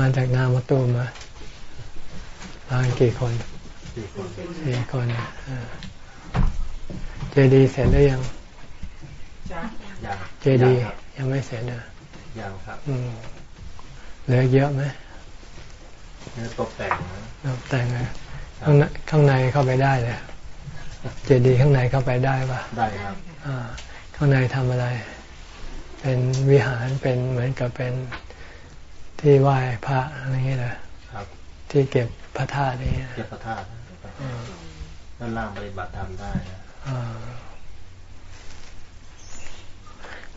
มาจากนามตูมมามากี่คนสี่คนสี่คนเจดีเสร็จหรือยังจ้ะยังเจดีครับยังไม่เสร็จนะยังครับอืมเหลือเยอะไหมเนื้อตกแต่งนะเราแต่งไงข้างในข้างในเข้าไปได้เลยเจดีย์ข้างในเข้าไปได้ปะได้ครับอ่าข้างในทำอะไร เป็นวิหารเป็นเหมือนกับเป็น ที่ไหว้พระอะไรอย่างเงี้ยนะครับ ที่เก็บพระธาตุนี่นะเก็บพระธาตุนะครับด้านล่างปฏิบัติธรรมได้นะอ่า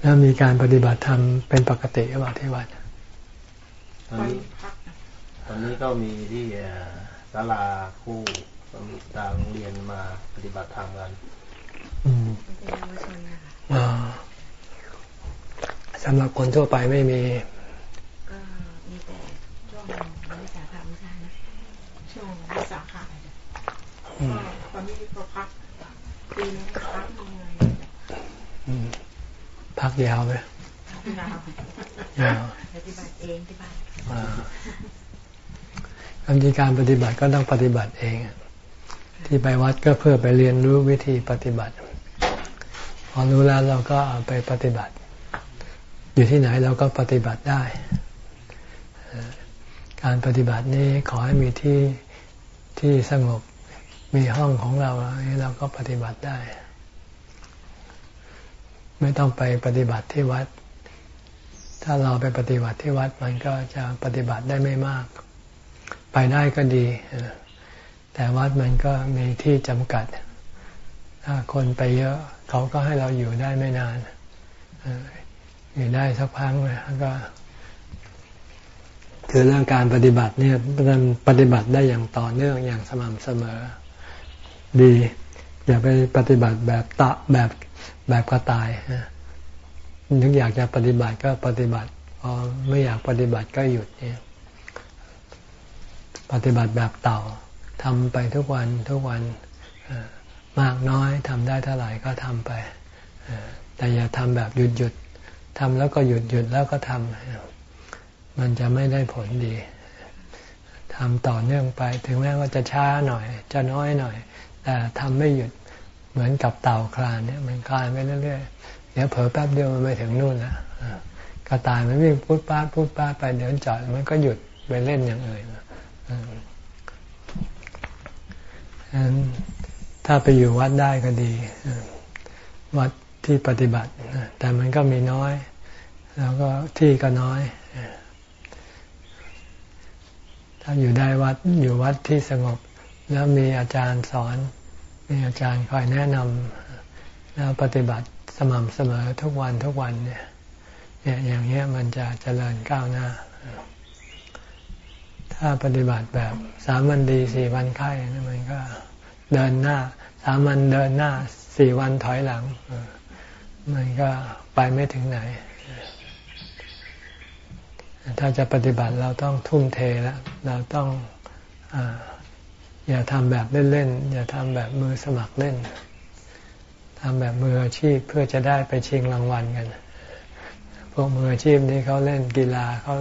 แล้วมีการปฏิบัติธรรมเป็นปกติหรือเปล่าที่วัดตอนนี้พักนะตอนนี้ก็มีที่เอ่อศาลาคู่ก็มีตามโรงเรียนมาปฏิบัติธรรมกันอืมเป็นเยาวชนนะคะอ่าสำหรับคนทั่วไปไม่มีก็มีแต่ช่ วิสาขบูชานะช่วงวิสาขะอืมก็ตอนนี้ก็พักปีนี้ก็พักทำงานอืมพักยาวไหมยาวยาวปฏิบัติเองที่บ้านอ่าการทีการปฏิบัติก็ต้องปฏิบัติเอง ที่ไปวัดก็เพื่อไปเรียนรู้วิธีปฏิบัติ พอรู้แล้วเราก็เอาไปปฏิบัติ อยู่ที่ไหนเราก็ปฏิบัติได้ การปฏิบัตินี้ขอให้มีที่ที่สงบมีห้องของเรานี้เราก็ปฏิบัติได้ ไม่ต้องไปปฏิบัติที่วัด ถ้าเราไปปฏิบัติที่วัดมันก็จะปฏิบัติได้ไม่มาก ไปได้ก็ดี แต่วัดมันก็มีที่จำกัด ถ้าคนไปเยอะ เขาก็ให้เราอยู่ได้ไม่นานอออยู่ได้สักพักแล้วก็ คือเรื่องการปฏิบัติเนี่ยมันปฏิบัติได้อย่างต่อเนื่องอย่างสม่ำเสมอ ดี อย่าไปปฏิบัติแบบตะแบบแบบกระต่ายนะนึกอยากจะปฏิบัติก็ปฏิบัติพอไม่อยากปฏิบัติก็หยุดเนี่ยปฏิบัติแบบเต่าทำไปทุกวันทุกวันมากน้อยทำได้เท่าไหร่ก็ทำไปแต่อย่าทำแบบหยุดหยุดทำแล้วก็หยุดหยุดแล้วก็ทำ มันจะไม่ได้ผลดีทำต่อเนื่องไป ถึงแม้ว่าจะช้าหน่อย จะน้อยหน่อย แต่ทำไม่หยุดเหมือนกับเต่าคลานเนี่ยมันคลานไปเรื่อยๆเดี๋ยวเผลอแป๊บเดียวมันไปถึงนู่นล้วเออกระต่ายมันวิ่งพูดป้าดพูดป้าดไปเดี๋ยวจอดมันก็หยุดไปเล่นอย่างอื่นฉะนั้นถ้าไปอยู่วัดได้ก็ดี วัดที่ปฏิบัติ แต่มันก็มีน้อย แล้วก็ที่ก็น้อย ถ้าอยู่ได้วัดอยู่วัดที่สงบ แล้วมีอาจารย์สอน มีอาจารย์คอยแนะนำแล้วปฏิบัติสม่ำเสมอทุกวันทุกวันเนี่ยเนี่ยอย่างเงี้ยมันจะเจริญก้าวหน้า ถ้าปฏิบัติแบบสามวันดีสี่วันไข้นี่มันก็เดินหน้าสามวันเดินหน้าสี่วันถอยหลังมันก็ไปไม่ถึงไหน ถ้าจะปฏิบัติเราต้องทุ่มเทแล้วเราต้องออย่าทำแบบเล่นๆอย่าทำแบบมือสมัครเล่นทำแบบมืออาชีพเพื่อจะได้ไปชิงรางวัลกัน พวกมืออาชีพนี้เขาเล่นกีฬาเขา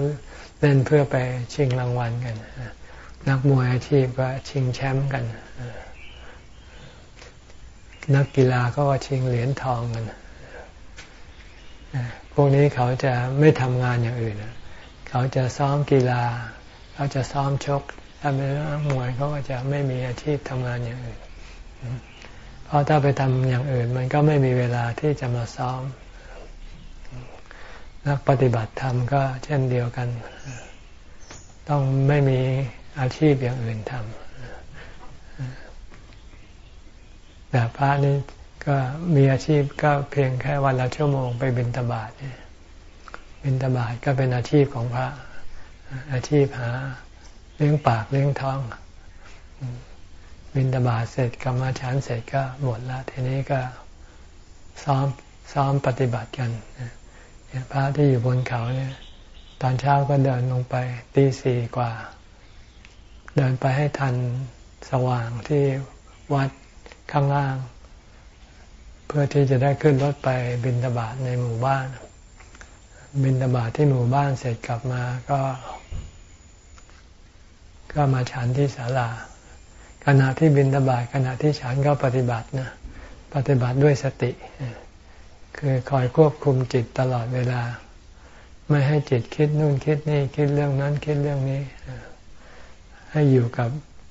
เล่นเพื่อไปชิงรางวัลกัน นักมวยอาชีพก็ชิงแชมป์กัน นักกีฬาก็ชิงเหรียญทองกัน พวกนี้เขาจะไม่ทำงานอย่างอื่น เขาจะซ้อมกีฬา เขาจะซ้อมชก ถ้าเป็นมวยเขาก็จะไม่มีอาชีพทำงานอย่างอื่น เพราะถ้าไปทำอย่างอื่น มันก็ไม่มีเวลาที่จะมาซ้อม นักปฏิบัติธรรมก็เช่นเดียวกัน ต้องไม่มีอาชีพอย่างอื่นทำแต่พระนี่ก็มีอาชีพก็เพียงแค่วันละชั่วโมงไปบิณฑบาตเนี่ย บิณฑบาตก็เป็นอาชีพของพระ อาชีพหาเลี้ยงปากเลี้ยงท้อง บิณฑบาตเสร็จกรรมาฉันเสร็จก็หมดละทีนี้ก็ซ้อมซ้อมปฏิบัติกันพระที่อยู่บนเขาเนี่ย ตอนเช้าก็เดินลงไปตีสี่กว่า เดินไปให้ทันสว่างที่วัดข้างล่าง เพื่อที่จะได้ขึ้นรถไปบินตบาทในหมู่บ้าน บินตบาทที่หมู่บ้านเสร็จกลับมาก็ ก็มาฉันที่ศาลาขณะที่บินทบาทขณะที่ฉันก็ปฏิบัตินะ ปฏิบัติด้วยสติ คือคอยควบคุมจิตตลอดเวลา ไม่ให้จิตคิดนู่นคิดนี่คิดเรื่องนั้นคิดเรื่องนี้ ให้อยู่กับ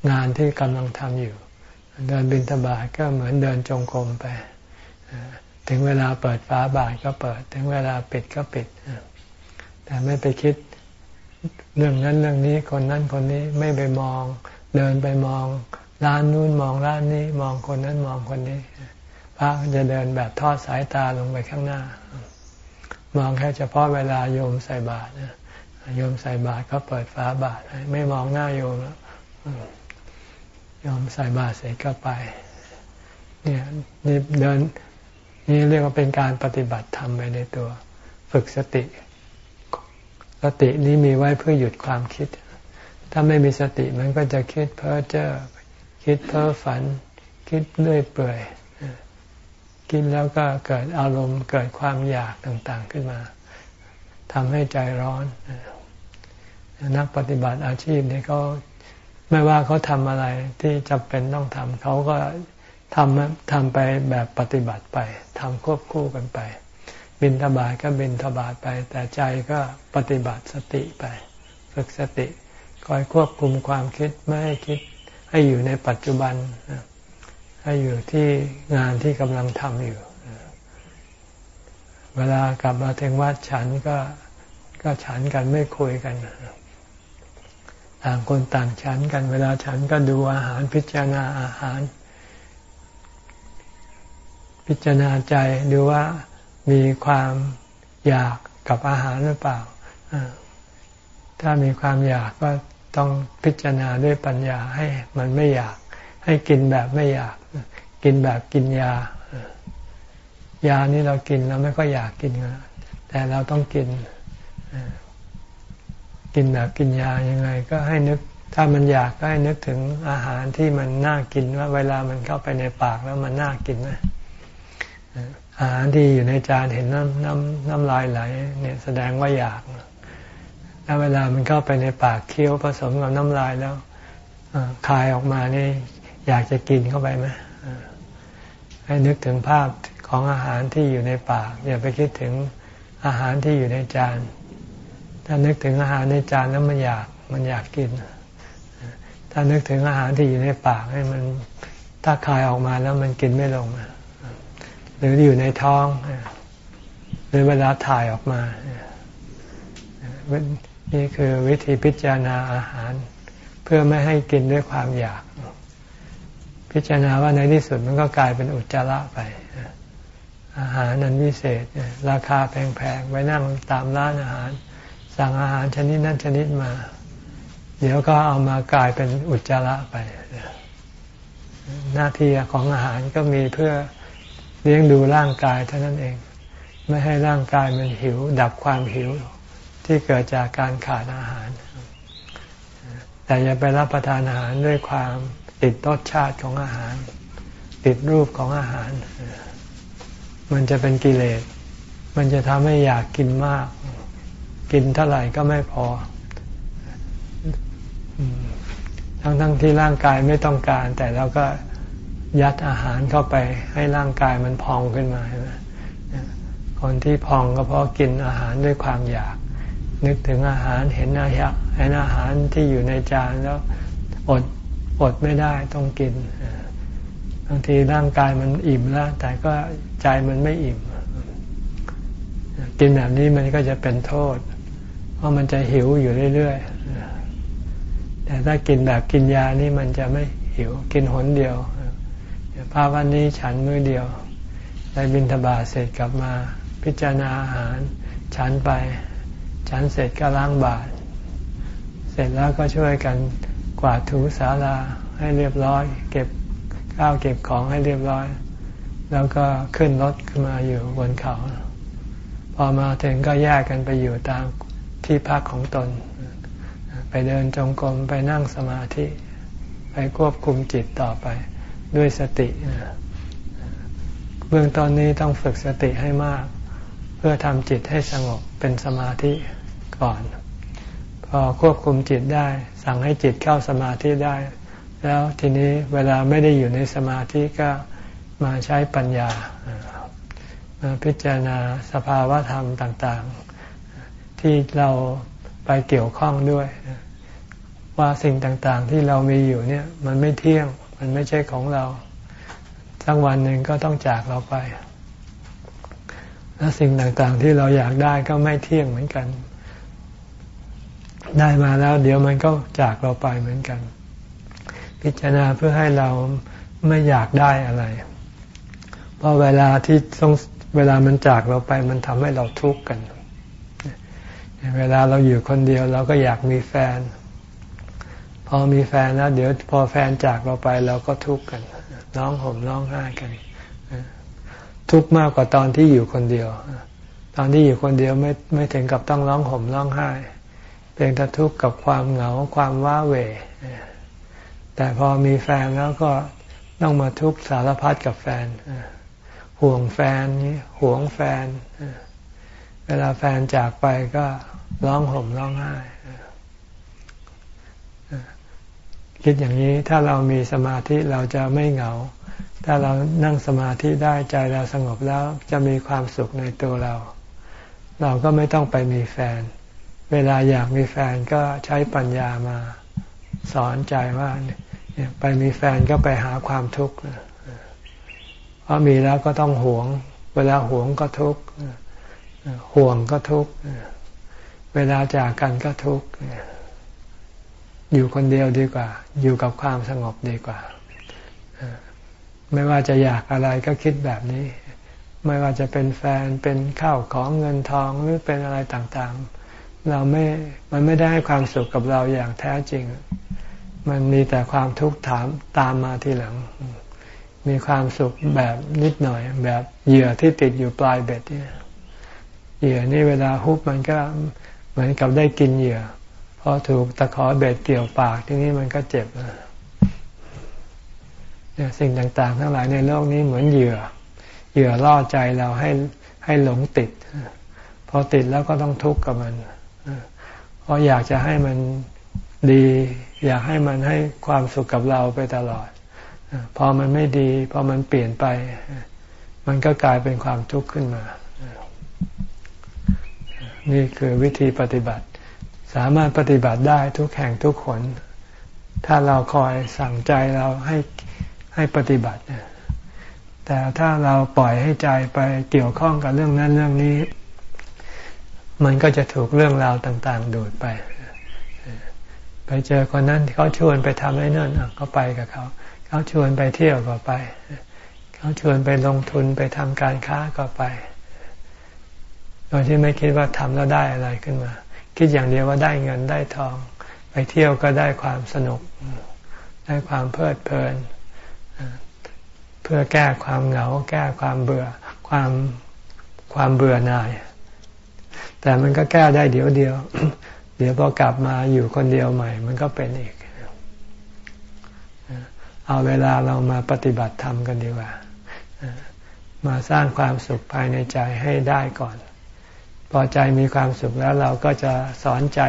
งานที่กำลังทำอยู่ เดินบินทบาทก็เหมือนเดินจงกรมไป ถึงเวลาเปิดฟ้าบาทก็เปิด ถึงเวลาปิดก็ปิด แต่ไม่ไปคิดเรื่องนั้นเรื่องนี้คนนั้นคนนี้ไม่ไปมองเดินไปมองร้านนู้นมองร้านนี้ มองคนนั้นมองคนนี้ พระจะเดินแบบทอดสายตาลงไปข้างหน้า มองแค่เฉพาะเวลาโยมใส่บาตรโยมใส่บาตรก็เปิดฟ้าบาตรไม่มองหน้าโยมแล้วโยมใส่บาตรเสร็จก็ไป เนี่ยนี่เดิน นี่เรียกว่าเป็นการปฏิบัติธรรมไปในตัว ฝึกสติ สตินี้มีไว้เพื่อหยุดความคิด ถ้าไม่มีสติมันก็จะคิดเพ้อเจ้อคิดเพ้อฝัน คิดเลื่อยเปื่อยกินแล้วก็เกิดอารมณ์เกิดความอยากต่างๆขึ้นมาทำให้ใจร้อนนักปฏิบัติอาชีพนี่เขาไม่ว่าเขาทำอะไรที่จำเป็นต้องทำเขาก็ ทำทำไปแบบปฏิบัติไปทำควบคู่กันไป บินทบาทก็บินทบาทไป แต่ใจก็ปฏิบัติสติไป ฝึกสติคอยควบคุมความคิดไม่ให้คิดให้อยู่ในปัจจุบัน ให้อยู่ที่งานที่กำลังทำอยู่ เวลากลับมาถึงวัดฉันก็ก็ฉันกันไม่คุยกัน ต่างคนต่างฉันกัน เวลาฉันก็ดูอาหารพิจารณาอาหาร พิจารณาใจดูว่ามีความอยากกับอาหารหรือเปล่า ถ้ามีความอยากก็ต้องพิจารณาด้วยปัญญาให้มันไม่อยาก ให้กินแบบไม่อยาก กินแบบกินยา ยานี่เรากินเราไม่ก็อยากกินแต่เราต้องกิน กินแบบกินยายังไง ก็ให้นึก ถ้ามันอยากก็ให้นึกถึงอาหารที่มันน่ากินว่า เวลามันเข้าไปในปากแล้วมันน่ากินไหม อาหารที่อยู่ในจานเห็นน้ำน้ำน้ำลายไหล เนี่ยแสดงว่าอยากแล้วเวลามันเข้าไปในปากเคี้ยวผสมกับน้ำลายแล้วคายออกมานี่อยากจะกินเข้าไปไหมให้นึกถึงภาพของอาหารที่อยู่ในปากอย่าไปคิดถึงอาหารที่อยู่ในจาน ถ้านึกถึงอาหารในจานแล้วมันอยากมันอยากกิน ถ้านึกถึงอาหารที่อยู่ในปากให้มันถ้าคายออกมาแล้วมันกินไม่ลง หรืออยู่ในท้องหรือเวลาถ่ายออกมา นี่คือวิธีพิจารณาอาหาร เพื่อไม่ให้กินด้วยความอยาก พิจารณาว่าในที่สุดมันก็กลายเป็นอุจจาระไป อาหารนั้นวิเศษ ราคาแพงๆไปนั่งตามร้านอาหาร สั่งอาหารชนิดนั้นชนิดมา เดี๋ยวก็เอามากลายเป็นอุจจาระไป หน้าที่ของอาหารก็มีเพื่อ เลี้ยงดูร่างกายเท่านั้นเอง ไม่ให้ร่างกายมันหิว ดับความหิวที่เกิดจากการขาดอาหาร แต่อย่าไปรับประทานอาหารด้วยความติดรสชาติของอาหาร ติดรูปของอาหาร มันจะเป็นกิเลส มันจะทำให้อยากกินมาก กินเท่าไหร่ก็ไม่พอ ทั้งทั้งที่ร่างกายไม่ต้องการ แต่เราก็ ยัดอาหารเข้าไปให้ร่างกายมันพองขึ้นมาใช่ไหมคนที่พองก็เพราะกินอาหารด้วยความอยาก นึกถึงอาหารเห็นอาหารเห็นอาหารที่อยู่ในจานแล้วอดอดไม่ได้ต้องกินบางทีร่างกายมันอิ่มแล้ว แต่ก็ใจมันไม่อิ่ม กินแบบนี้มันก็จะเป็นโทษ เพราะมันจะหิวอยู่เรื่อยๆแต่ถ้ากินแบบกินยานี่มันจะไม่หิว กินหนเดียว ภาวันนี้ฉันมือเดียวได้บินทบาทเสร็จกลับมาพิจารณาอาหาร ฉันไป ฉันเสร็จก็ล้างบาตรเสร็จแล้วก็ช่วยกันกวาดถูศาลาให้เรียบร้อย เก็บข้าวเก็บของให้เรียบร้อย แล้วก็ขึ้นรถขึ้นมาอยู่บนเขา พอมาถึงก็แยกกันไปอยู่ตามที่พักของตน ไปเดินจงกรมไปนั่งสมาธิ ไปควบคุมจิตต่อไป ด้วยสติ เบื้องตอนนี้ต้องฝึกสติให้มาก เพื่อทำจิตให้สงบเป็นสมาธิก่อน พอควบคุมจิตได้ สั่งให้จิตเข้าสมาธิได้ แล้วทีนี้เวลาไม่ได้อยู่ในสมาธิก็มาใช้ปัญญามาพิจารณาสภาวะธรรมต่าง ๆ ที่เราไปเกี่ยวข้องด้วย ว่าสิ่งต่างๆที่เรามีอยู่เนี่ย มันไม่เที่ยง มันไม่ใช่ของเราสักวันหนึ่งก็ต้องจากเราไป และสิ่งต่างๆที่เราอยากได้ก็ไม่เที่ยงเหมือนกัน ได้มาแล้ว เดี๋ยวมันก็จากเราไปเหมือนกัน พิจารณาเพื่อให้เราไม่อยากได้อะไร เพราะเวลาที่ต้องเวลามันจากเราไป มันทำให้เราทุกข์กัน เวลาเราอยู่คนเดียวเราก็อยากมีแฟน พอมีแฟนแล้ว เดี๋ยวพอแฟนจากเราไปเราก็ทุกข์กันร้องห่มร้องไห้กัน ทุกข์มากกว่าตอนที่อยู่คนเดียว ตอนที่อยู่คนเดียวไม่ไม่ถึงกับต้องร้องห่มร้องไห้เพียงแต่ทุกข์กับความเหงาความว้าเหวแต่พอมีแฟนแล้วก็ต้องมาทุกข์สารพัดกับแฟนห่วงแฟนนี้ห่วงแฟน เวลาแฟนจากไปก็ร้องห่มร้องไห้ คิดอย่างนี้ถ้าเรามีสมาธิเราจะไม่เหงา ถ้าเรานั่งสมาธิได้ใจเราสงบแล้วจะมีความสุขในตัวเรา เราก็ไม่ต้องไปมีแฟน เวลาอยากมีแฟนก็ใช้ปัญญามาสอนใจว่าไปมีแฟนก็ไปหาความทุกข์เพราะมีแล้วก็ต้องหวง เวลาหวงก็ทุกข์ห่วงก็ทุกข์เวลาจากกันก็ทุกข์ อยู่คนเดียวดีกว่า อยู่กับความสงบดีกว่า ไม่ว่าจะอยากอะไรก็คิดแบบนี้ ไม่ว่าจะเป็นแฟนเป็นข้าวของเงินทองหรือเป็นอะไรต่างๆ เราไม่ มันไม่ได้ให้ความสุขกับเราอย่างแท้จริง มันมีแต่ความทุกข์ถามตามมาทีหลัง มีความสุขแบบนิดหน่อย แบบเหยื่อที่ติดอยู่ปลายเบ็ดเนี่ยเหยื่อนี่เวลาฮุบมันก็เหมือนกับได้กินเหยื่อ อถูกตะขอเบ็ดเกี่ยวปากที่นี้มันก็เจ็บเนี่ยสิ่งต่างๆ ทั้งหลายในโลกนี้เหมือนเหยื่อ เหยื่อล่อใจเราให้ให้หลงติด พอติดแล้วก็ต้องทุกข์กับมันเพราะอยากจะให้มันดี อยากให้มันให้ความสุขกับเราไปตลอด พอมันไม่ดี พอมันเปลี่ยนไป มันก็กลายเป็นความทุกข์ขึ้นมา นี่คือวิธีปฏิบัติ สามารถปฏิบัติได้ทุกแห่งทุกคน ถ้าเราคอยสั่งใจเราให้ให้ปฏิบัติ แต่ถ้าเราปล่อยให้ใจไปเกี่ยวข้องกับเรื่องนั้นเรื่องนี้ มันก็จะถูกเรื่องราวต่าง ๆ ดูดไป ไปเจอคนนั้นเขาชวนไปทำไอ้นั่นก็ไปกับเขา เขาชวนไปเที่ยวก็ไป เขาชวนไปลงทุนไปทำการค้าก็ไป โดยที่ไม่คิดว่าทำแล้วได้อะไรขึ้นมา คิดอย่างเดียวว่าได้เงินได้ทอง ไปเที่ยวก็ได้ความสนุก ได้ความเพลิดเพลิน เพื่อแก้ความเหงา แก้ความเบื่อความความเบื่อหน่าย แต่มันก็แก้ได้เดี๋ยวเดียว เดี๋ยวพอกลับมาอยู่คนเดียวใหม่ มันก็เป็นอีก เอาเวลาเรามาปฏิบัติธรรมกันดีกว่ามาสร้างความสุขภายในใจให้ได้ก่อน พอใจมีความสุขแล้วเราก็จะสอนใจ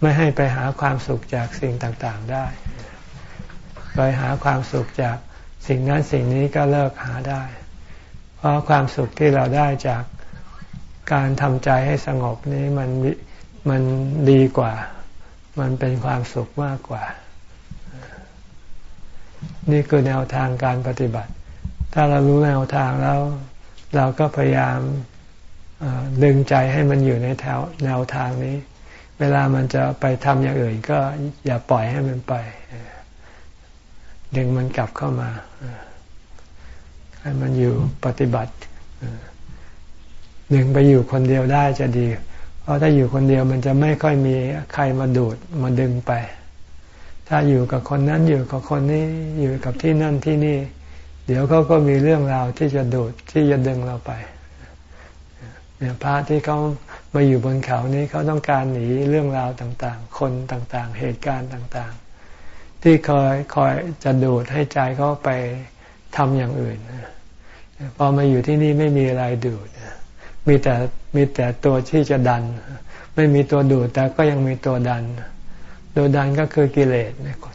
ไม่ให้ไปหาความสุขจากสิ่งต่างๆได้ไปหาความสุขจากสิ่งนั้นสิ่งนี้ก็เลิกหาได้ เพราะความสุขที่เราได้จากการทำใจให้สงบนี้มันมันดีกว่า มันเป็นความสุขมากกว่า นี่คือแนวทางการปฏิบัติ ถ้าเรารู้แนวทางแล้ว เราก็พยายาม ดึงใจให้มันอยู่ในแถวแนวทางนี้ เวลามันจะไปทำอย่างอื่น ก็อย่าปล่อยให้มันไป ดึงมันกลับเข้ามาให้มันอยู่ปฏิบัติดึงไปอยู่คนเดียวได้จะดี เพราะถ้าอยู่คนเดียวมันจะไม่ค่อยมีใครมาดูดมาดึงไป ถ้าอยู่กับคนนั้นอยู่กับคนนี้อยู่กับที่นั่นที่นี่ เดี๋ยวเขาก็มีเรื่องราวที่จะดูดที่จะดึงเราไป พระที่เขามาอยู่บนเขานี้เขาต้องการหนีเรื่องราวต่างๆ คนต่างๆ เหตุการณ์ต่างๆ ที่คอยคอยจะดูดให้ใจเขาไปทำอย่างอื่นพอมาอยู่ที่นี่ไม่มีอะไรดูดมีแต่มีแต่ตัวที่จะดัน ไม่มีตัวดูดแต่ก็ยังมีตัวดัน ตัวดันก็คือกิเลส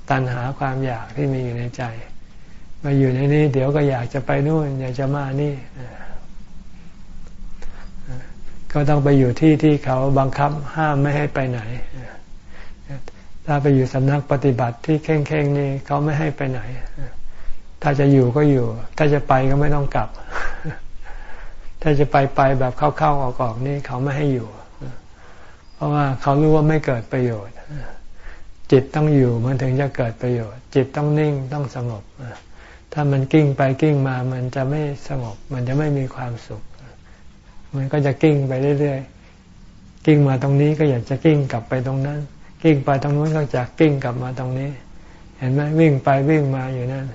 ตัณหาความอยากที่มีอยู่ในใจ มาอยู่ในนี้ เดี๋ยวก็อยากจะไปนู่นอยากจะมานี่ ก็ต้องไปอยู่ที่ที่เขาบังคับห้ามไม่ให้ไปไหน ถ้าไปอยู่สำนักปฏิบัติที่เข่งๆนี่เขาไม่ให้ไปไหน ถ้าจะอยู่ก็อยู่ ถ้าจะไปก็ไม่ต้องกลับ ถ้าจะไปไปแบบเข้าๆออกๆนี่เขาไม่ให้อยู่ เพราะว่าเขารู้ว่าไม่เกิดประโยชน์ จิตต้องอยู่มันถึงจะเกิดประโยชน์ จิตต้องนิ่งต้องสงบ ถ้ามันกิ้งไปกิ้งมามันจะไม่สงบ มันจะไม่มีความสุข มันก็จะกิ้งไปเรื่อยๆ กิ้งมาตรงนี้ก็อยากจะกิ้งกลับไปตรงนั้น กิ้งไปตรงนู้นก็จะกิ้งกลับมาตรงนี้ เห็นไหมวิ่งไปวิ่งมาอยู่นั่น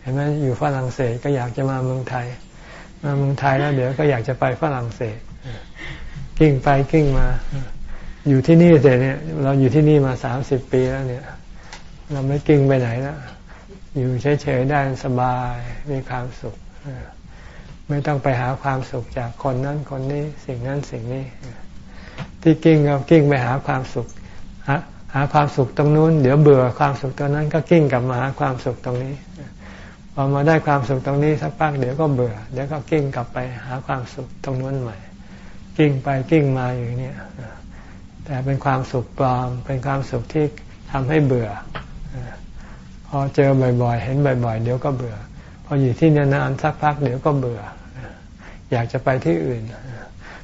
เห็นไหมอยู่ฝรั่งเศสก็อยากจะมาเมืองไทย มาเมืองไทยแล้วเดี๋ยวก็อยากจะไปฝรั่งเศส กิ้งไปกิ้งมา อยู่ที่นี่เสร็จเนี่ย เราอยู่ที่นี่มาสามสิบปีแล้วเนี่ย เราไม่กิ้งไปไหนแล้วอยู่เฉยๆได้สบายมีความสุข ไม่ต้องไปหาความสุขจากคนนั้นคนนี้สิ่งนั้นสิ่งนี้ ที่กิ้งก็กิ้งไปหาความสุขหาหาความสุขตรงนู้น เดี๋ยวเบื่อความสุขตรงนั้น ก็กิ้งกลับมาหาความสุขตรงนี้พอมาได้ความสุขตรงนี้สักพักเดี๋ยวก็เบื่อ เดี๋ยวก็กิ้งกลับไปหาความสุขตรงนู้นใหม่ กิ้งไปกิ้งมาอย่างนี้แต่เป็นความสุขปลอม เป็นความสุขที่ทำให้เบื่อพอเจอบ่อยๆ เห็นบ่อย ๆ เดี๋ยวก็เบื่อ พออยู่ที่นานๆสักพักเดี๋ยวก็เบื่อ อยากจะไปที่อื่น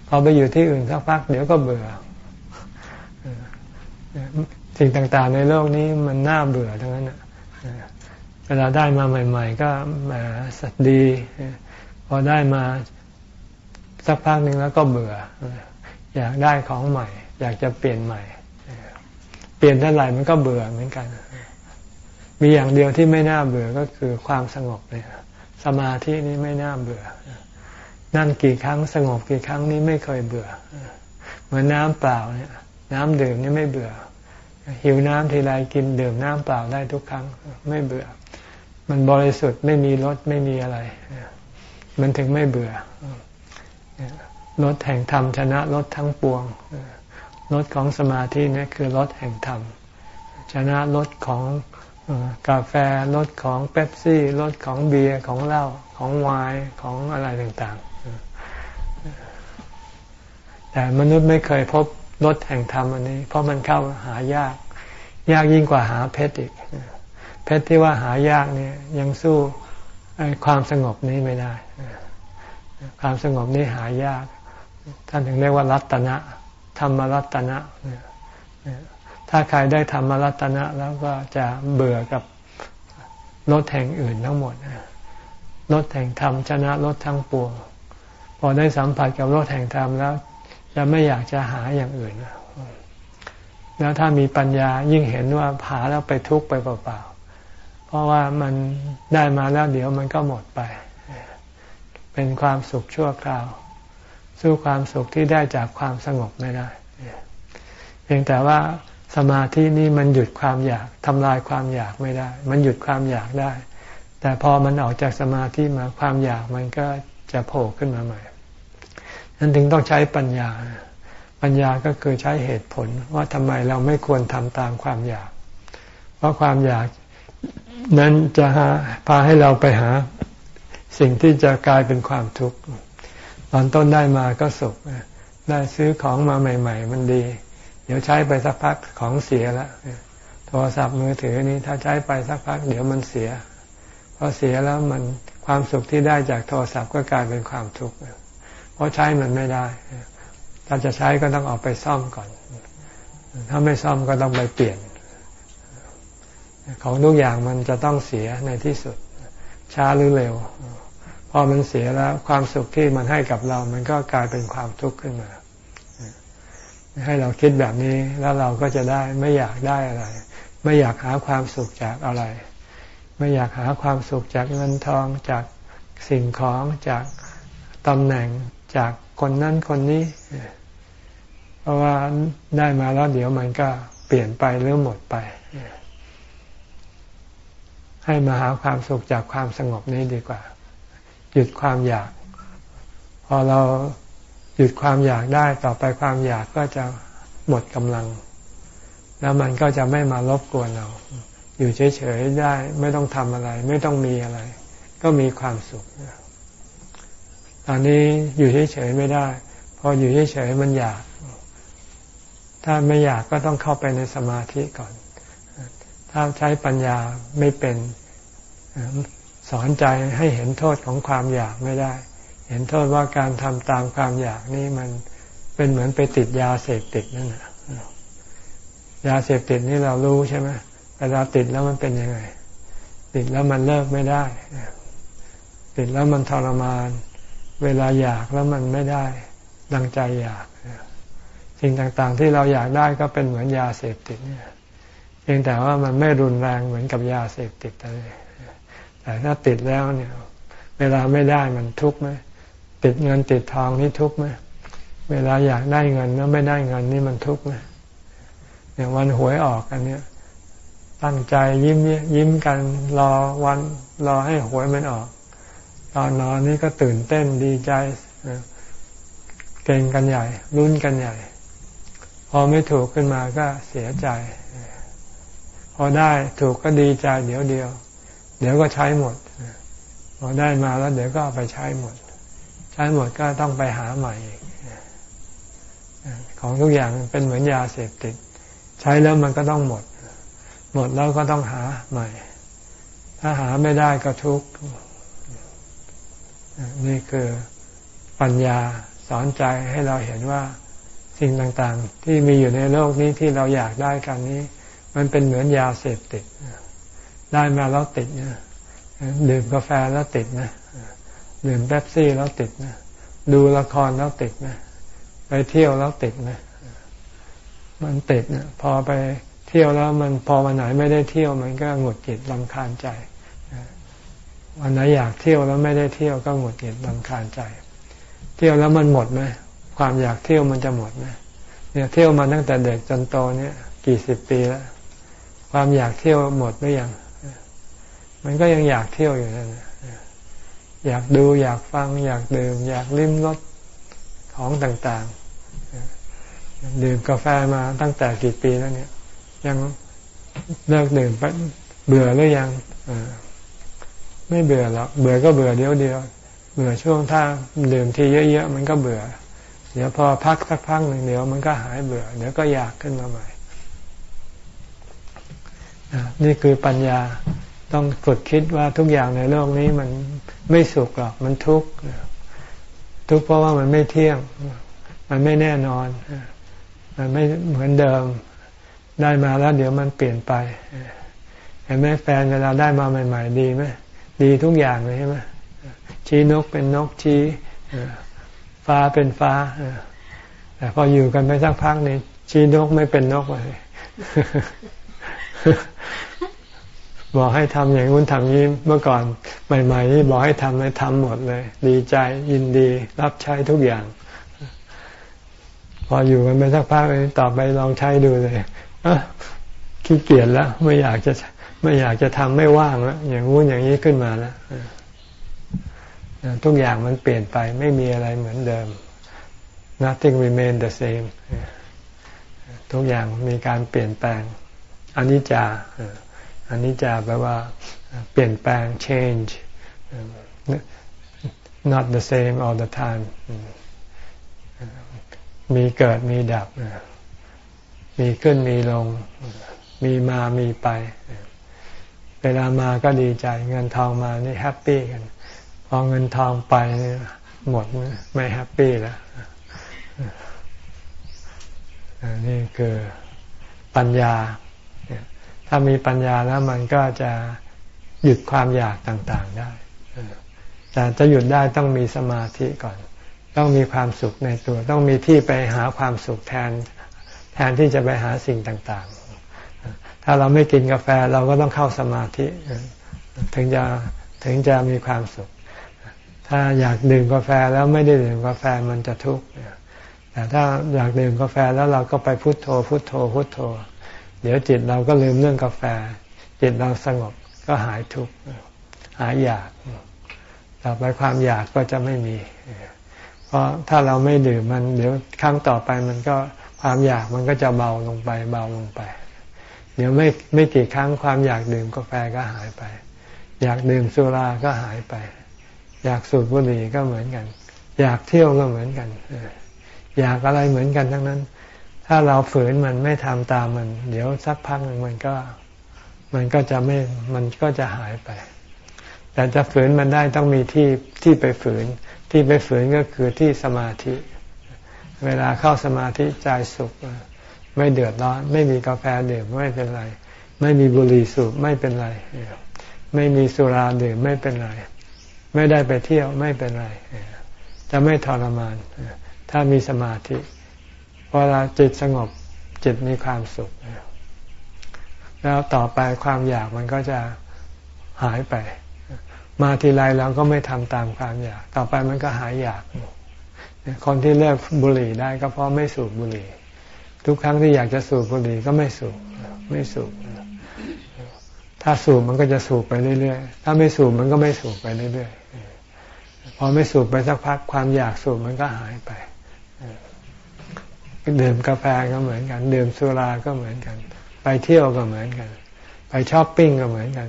พอไปอยู่ที่อื่นสักพักเดี๋ยวก็เบื่อสิ่งต่างๆในโลกนี้มันน่าเบื่อทั้งนั้นเวลาได้มาใหม่ ๆ ก็มาสัตดี พอได้มาสักพักหนึ่งแล้วก็เบื่อ อยากได้ของใหม่ อยากจะเปลี่ยนใหม่ เปลี่ยนเท่าไหร่มันก็เบื่อเหมือนกัน มีอย่างเดียวที่ไม่น่าเบื่อก็คือความสงบเนี่ยสมาธินี้ไม่น่าเบื่อ นั่นกี่ครั้งสงบกี่ครั้งนี้ไม่เคยเบื่อ เหมือนน้ำเปล่าเนี่ย น้ำดื่มนี่ไม่เบื่อ หิวน้ำทีไรกินดื่มน้ำเปล่าได้ทุกครั้งไม่เบื่อ มันบริสุทธิ์ไม่มีรสไม่มีอะไร มันถึงไม่เบื่อรสแห่งธรรมชนะรสทั้งปวงรสของสมาธินี่คือรสแห่งธรรม ชนะรสของกาแฟรสของเป๊ปซี่รสของเบียร์ของเหล้าของไวน์ของอะไรต่างๆ แต่มนุษย์ไม่เคยพบรสแห่งธรรมอันนี้ เพราะมันเข้าหายาก ยากยิ่งกว่าหาเพชรอีก เพชรที่ว่าหายากเนี่ยยังสู้ความสงบนี้ไม่ได้ ความสงบนี้หายาก ท่านถึงเรียกว่ารัตนะ ธรรมรัตนะ ถ้าใครได้ธรรมรัตนะ แล้วก็จะเบื่อกับรถแห่งอื่นทั้งหมดรถแห่งธรรมชนะรถทั้งปวง พอได้สัมผัสกับรถแห่งธรรมแล้ว จะไม่อยากจะหาอย่างอื่น แล้วถ้ามีปัญญายิ่งเห็นว่าหาแล้วไปทุกข์ไปเปล่าๆ เพราะว่ามันได้มาแล้วเดี๋ยวมันก็หมดไป เป็นความสุขชั่วคราว สู้ความสุขที่ได้จากความสงบไม่ได้ เพียงแต่ว่าสมาธินี่มันหยุดความอยากทำลายความอยากไม่ได้ มันหยุดความอยากได้ แต่พอมันออกจากสมาธิมาความอยากมันก็จะโผล่ขึ้นมาใหม่ นั้นถึงต้องใช้ปัญญา ปัญญาก็คือใช้เหตุผลว่าทำไมเราไม่ควรทำตามความอยาก เพราะความอยากนั้นจะพาให้เราไปหาสิ่งที่จะกลายเป็นความทุกข์ตอนต้นได้มาก็สุขได้ซื้อของมาใหม่ ๆ มันดี เดี๋ยวใช้ไปสักพักของเสียแล้วโทรศัพท์มือถือนี้ถ้าใช้ไปสักพัก เดี๋ยวมันเสียพอเสียแล้วมันความสุขที่ได้จากโทรศัพท์ก็กลายเป็นความทุกข์ เพราะใช้มันไม่ได้ ถ้าจะใช้ก็ต้องออกไปซ่อมก่อน ถ้าไม่ซ่อมก็ต้องไปเปลี่ยน ของทุกอย่างมันจะต้องเสียในที่สุด ช้าหรือเร็ว พอมันเสียแล้วความสุขที่มันให้กับเรา มันก็กลายเป็นความทุกข์ขึ้นมา ให้เราคิดแบบนี้แล้วเราก็จะได้ไม่อยากได้อะไร ไม่อยากหาความสุขจากอะไร ไม่อยากหาความสุขจากเงินทองจากสิ่งของจากตำแหน่ง จากคนนั้นคนนี้ เพราะว่าได้มาแล้วเดี๋ยวมันก็เปลี่ยนไปหรือหมดไป ให้มาหาความสุขจากความสงบนี้ดีกว่า หยุดความอยาก พอเราหยุดความอยากได้ต่อไปความอยากก็จะหมดกำลัง แล้วมันก็จะไม่มารบกวนเรา อยู่เฉยๆได้ ไม่ต้องทำอะไร ไม่ต้องมีอะไร ก็มีความสุขต อนนี้อยู่เฉยๆไม่ได้ พออยู่เฉยๆมันอยาก ถ้าไม่อยากก็ต้องเข้าไปในสมาธิก่อน ถ้าใช้ปัญญาไม่เป็นสอนใจให้เห็นโทษของความอยากไม่ได้ เห็นโทษว่าการทำตามความอยากนี่มันเป็นเหมือนไปติดยาเสพติดนั่นแหละยาเสพติดนี่เรารู้ใช่ไหมเวลาติดแล้วมันเป็นยังไง ติดแล้วมันเลิกไม่ได้ ติดแล้วมันทรมาน เวลาอยากแล้วมันไม่ได้ดังใจอยาก สิ่งต่างๆที่เราอยากได้ก็เป็นเหมือนยาเสพติดเนี่ยเพียงแต่ว่ามันไม่รุนแรงเหมือนกับยาเสพติดเลยแต่ถ้าติดแล้วเนี่ย เวลาไม่ได้มันทุกข์ไหมติดเงินติดทองนี่ทุกข์ไหมเวลาอยากได้เงินแล้วไม่ได้เงินนี่มันทุกข์ไหมเนี่ยวันหวยออกกันเนี่ยตั้งใจยิ้มยิ้มกันรอวันรอให้หวยมันออก ตอนนอนนี่ก็ตื่นเต้นดีใจเก่งกันใหญ่รุ้นกันใหญ่ พอไม่ถูกขึ้นมาก็เสียใจ พอได้ถูกก็ดีใจเดี๋ยวเดียว เดี๋ยวก็ใช้หมด พอได้มาแล้วเดี๋ยวก็ไปใช้หมด ใช้หมดก็ต้องไปหาใหม่ของทุกอย่างเป็นเหมือนยาเสพติด ใช้แล้วมันก็ต้องหมด หมดแล้วก็ต้องหาใหม่ ถ้าหาไม่ได้ก็ทุกข์ นี่คือปัญญาสอนใจให้เราเห็นว่าสิ่งต่างๆ ที่มีอยู่ในโลกนี้ที่เราอยากได้กันนี้ มันเป็นเหมือนยาเสพติด ได้มาแล้วติดนะดื่มกาแฟแล้วติดนะดื่มแป๊บซี่แล้วติดนะดูละครแล้วติดนะไปเที่ยวแล้วติดนะมันติดนะพอไปเที่ยวแล้วมันพอวันไหนไม่ได้เที่ยวมันก็หงุดหงิดลำคาญใจ วันไหนอยากเที่ยวแล้วไม่ได้เที่ยวก็หงุดหงิดลำคาญใจ เที่ยวแล้วมันหมดไหมความอยากเที่ยวมันจะหมดไหมเนี่ยเที่ยวมาตั้งแต่เด็กจนโตเนี่ย กี่สิบปีแล้วความอยากเที่ยวหมดหรือยังมันก็ยังอยากเที่ยวอยู่นั่นอยากดูอยากฟัง อยากดื่ม อยากลิ้มรสของต่างๆ ดื่มกาแฟมาตั้งแต่กี่ปีแล้วเนี่ย ยังเลิกดื่มไปเบื่อหรือยัง ไม่เบื่อหรอกเบื่อก็เบื่อเดียวเดียวเบื่อช่วงถ้าดื่มทีเยอะๆมันก็เบื่อ เดี๋ยวพอพักสักพักหนึ่งเดี๋ยวมันก็หายเบื่อ เดี๋ยวก็อยากขึ้นมาใหม่นี่คือปัญญาต้องฝึกคิดว่าทุกอย่างในโลกนี้มันไม่สุขหรอกมันทุกข์ทุกข์เพราะว่ามันไม่เที่ยง มันไม่แน่นอน มันไม่เหมือนเดิมได้มาแล้วเดี๋ยวมันเปลี่ยนไปเห็นไหมแฟนเวลาได้มาใหม่ ๆ ดีไหม ดีทุกอย่างเลยใช่ไหมชี้นกเป็นนกชี้ฟ้าเป็นฟ้าแต่พออยู่กันไปสักพักนี่ชี้นกไม่เป็นนกเลยบอกให้ทำอย่างนู้นทำนี้เมื่อก่อนใหม่ๆนี่บอกให้ทำให้ทำหมดเลย ดีใจยินดีรับใช้ทุกอย่าง พออยู่กันไปสักพักเลยต่อไปลองใช้ดูเลยขี้เกียจแล้ว ไม่อยากจะ ไม่อยากจะทำไม่ว่างแล้วอย่างงู้นอย่างนี้ขึ้นมาแล้วทุกอย่างมันเปลี่ยนไปไม่มีอะไรเหมือนเดิม nothing remain the same ทุกอย่างมีการเปลี่ยนแปลงอันิจจาอันนี้จะแปลว่า เปลี่ยนแปลง change not the same all the time มีเกิดมีดับ มีขึ้นมีลง มีมามีไป เวลามาก็ดีใจ เงินทองมานี่แฮปปี้กัน พอเงินทองไปนี่หมดไม่แฮปปี้แล้วนี่คือปัญญา ถ้ามีปัญญาแล้วมันก็จะหยุดความอยากต่างๆได้ แต่จะหยุดได้ต้องมีสมาธิก่อน ต้องมีความสุขในตัว ต้องมีที่ไปหาความสุขแทน แทนที่จะไปหาสิ่งต่างๆ ถ้าเราไม่กินกาแฟเราก็ต้องเข้าสมาธิ ถึงจะถึงจะมีความสุข ถ้าอยากดื่มกาแฟแล้วไม่ได้ดื่มกาแฟมันจะทุกข์แต่ถ้าอยากดื่มกาแฟแล้วเราก็ไปพุโทโธ พุโทโธพุโทโธ เดี๋ยวจิตเราก็ลืมเรื่องกาแฟ จิตเราสงบก็หายทุกข์หายอยากต่อไปความอยากก็จะไม่มี เพราะถ้าเราไม่ดื่มมัน เดี๋ยวครั้งต่อไปมันก็ความอยากมันก็จะเบาลงไปเบาลงไป เดี๋ยวไม่ไม่กี่ครั้งความอยากดื่มกาแฟก็หายไป อยากดื่มสุราก็หายไป อยากสูบบุหรี่ก็เหมือนกัน อยากเที่ยวก็เหมือนกันอยากอะไรเหมือนกันทั้งนั้น ถ้าเราฝืนมันไม่ทำตามมัน เดี๋ยวสักพักหนึ่งมันก็ มันก็จะไม่มันก็จะหายไป แต่จะฝืนมันได้ต้องมีที่ที่ไปฝืน ที่ไปฝืนก็คือที่สมาธิ เวลาเข้าสมาธิใจสุข ไม่เดือดร้อน ไม่มีกาแฟดื่มไม่เป็นไร ไม่มีบุหรี่สูบไม่เป็นไร ไม่มีสุราดื่มไม่เป็นไร ไม่ได้ไปเที่ยวไม่เป็นไร จะไม่ทรมาน ถ้ามีสมาธิเวลาจิตสงบจิตมีความสุข แล้วต่อไปความอยากมันก็จะหายไป มาทีไรเราก็ไม่ทำตามความอยาก ต่อไปมันก็หายอยาก คนที่เลิกบุหรี่ได้ก็เพราะไม่สูบบุหรี่ ทุกครั้งที่อยากจะสูบบุหรี่ก็ไม่สูบไม่สูบถ้าสูบมันก็จะสูบไปเรื่อยๆ ถ้าไม่สูบมันก็ไม่สูบไปเรื่อยๆ พอไม่สูบไปสักพักความอยากสูบมันก็หายไปดื่มกาแฟก็เหมือนกัน ดื่มสุราก็เหมือนกัน ไปเที่ยวก็เหมือนกัน ไปช้อปปิ้งก็เหมือนกัน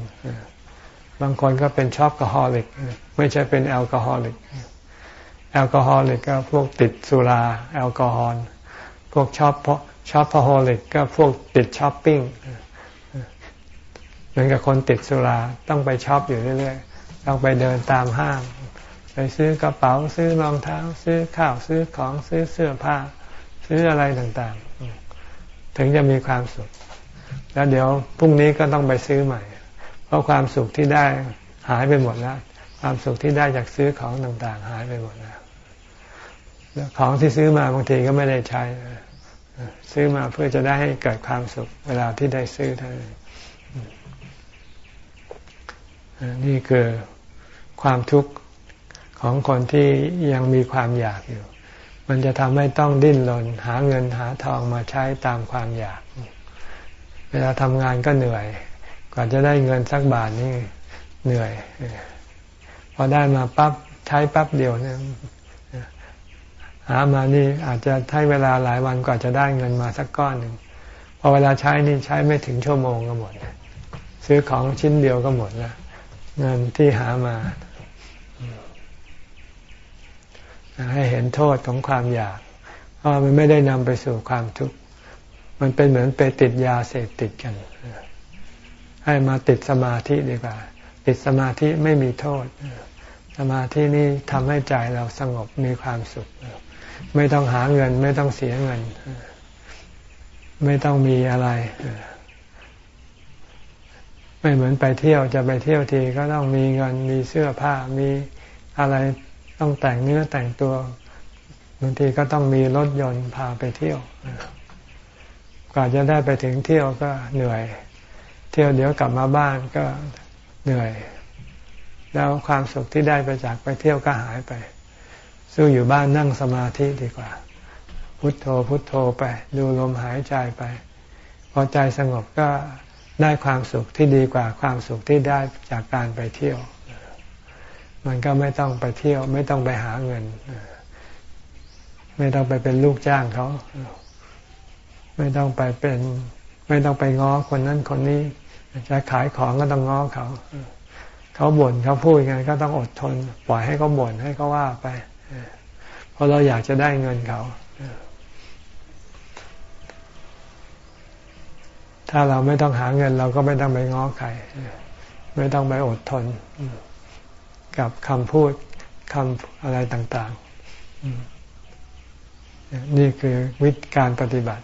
บางคนก็เป็น shopaholic ไม่ใช่เป็น alcoholic alcoholic ก็พวกติดสุรา แอลกอฮอล์ พวก shop shopaholic ก็พวกติดช้อปปิ้งเหมือนกับคนติดสุราต้องไปช็อปอยู่เรื่อยๆต้องไปเดินตามห้าง ไปซื้อกระเป๋าซื้อรองเท้า ซื้อข้าวซื้อของซื้อเสื้อผ้า ซื้ออะไรต่างๆ ถึงจะมีความสุข แล้วเดี๋ยวพรุ่งนี้ก็ต้องไปซื้อใหม่ เพราะความสุขที่ได้หายไปหมดแล้ว ความสุขที่ได้จากซื้อของต่างๆ หายไปหมดแล้ว ของที่ซื้อมาบางทีก็ไม่ได้ใช้ ซื้อมาเพื่อจะได้ให้เกิดความสุข เวลาที่ได้ซื้อเท่านั้นนี่คือความทุกข์ของคนที่ยังมีความอยากอยู่ มันจะทำให้ต้องดิ้นรนหาเงินหาทองมาใช้ตามความอยาก เวลาทำงานก็เหนื่อย กว่าจะได้เงินสักบาทนี่เหนื่อย พอได้มาปั๊บใช้ปั๊บเดียวเนี่ย หามานี่อาจจะใช้เวลาหลายวันกว่าจะได้เงินมาสักก้อนหนึ่งพอเวลาใช้นี่ใช้ไม่ถึงชั่วโมงก็หมด ซื้อของชิ้นเดียวก็หมดแล้วเงินที่หามา ให้เห็นโทษของความอยากเพราะมันไม่ได้นำไปสู่ความทุกข์มันเป็นเหมือนไปติดยาเสพติดกัน ให้มาติดสมาธิดีกว่า ติดสมาธิไม่มีโทษ สมาธินี่ทำให้ใจเราสงบมีความสุข ไม่ต้องหาเงิน ไม่ต้องเสียเงิน ไม่ต้องมีอะไร ไม่เหมือนไปเที่ยวจะไปเที่ยวทีก็ต้องมีเงินมีเสื้อผ้ามีอะไรต้องแต่งเนื้อแต่งตัวบางทีก็ต้องมีรถยนต์พาไปเที่ยวกว่าจะได้ไปถึงเที่ยวก็เหนื่อย เที่ยวเดี๋ยวกลับมาบ้านก็เหนื่อย แล้วความสุขที่ได้ไปจากไปเที่ยวก็หายไป สู้อยู่บ้านนั่งสมาธิดีกว่า พุทโธพุทโธไป ดูลมหายใจไป พอใจสงบก็ได้ความสุขที่ดีกว่าความสุขที่ได้จากการไปเที่ยว มันก็ไม่ต้องไปเที่ยว ไม่ต้องไปหาเงิน ไม่ต้องไปเป็นลูกจ้างเขา ไม่ต้องไปเป็น ไม่ต้องไปง้อคนนั้นคนนี้ จะขายของก็ต้องง้อเขา เขาบ่นเขาพูดไงก็ต้องอดทน ปล่อยให้เขาบ่นให้เขาว่าไป ราะเราอยากจะได้เงินเขา ถ้าเราไม่ต้องหาเงินเราก็ไม่ต้องไปง้อใคร ไม่ต้องไปอดทน กับคำพูดคำอะไรต่างๆ นี่คือวิธีการปฏิบัติ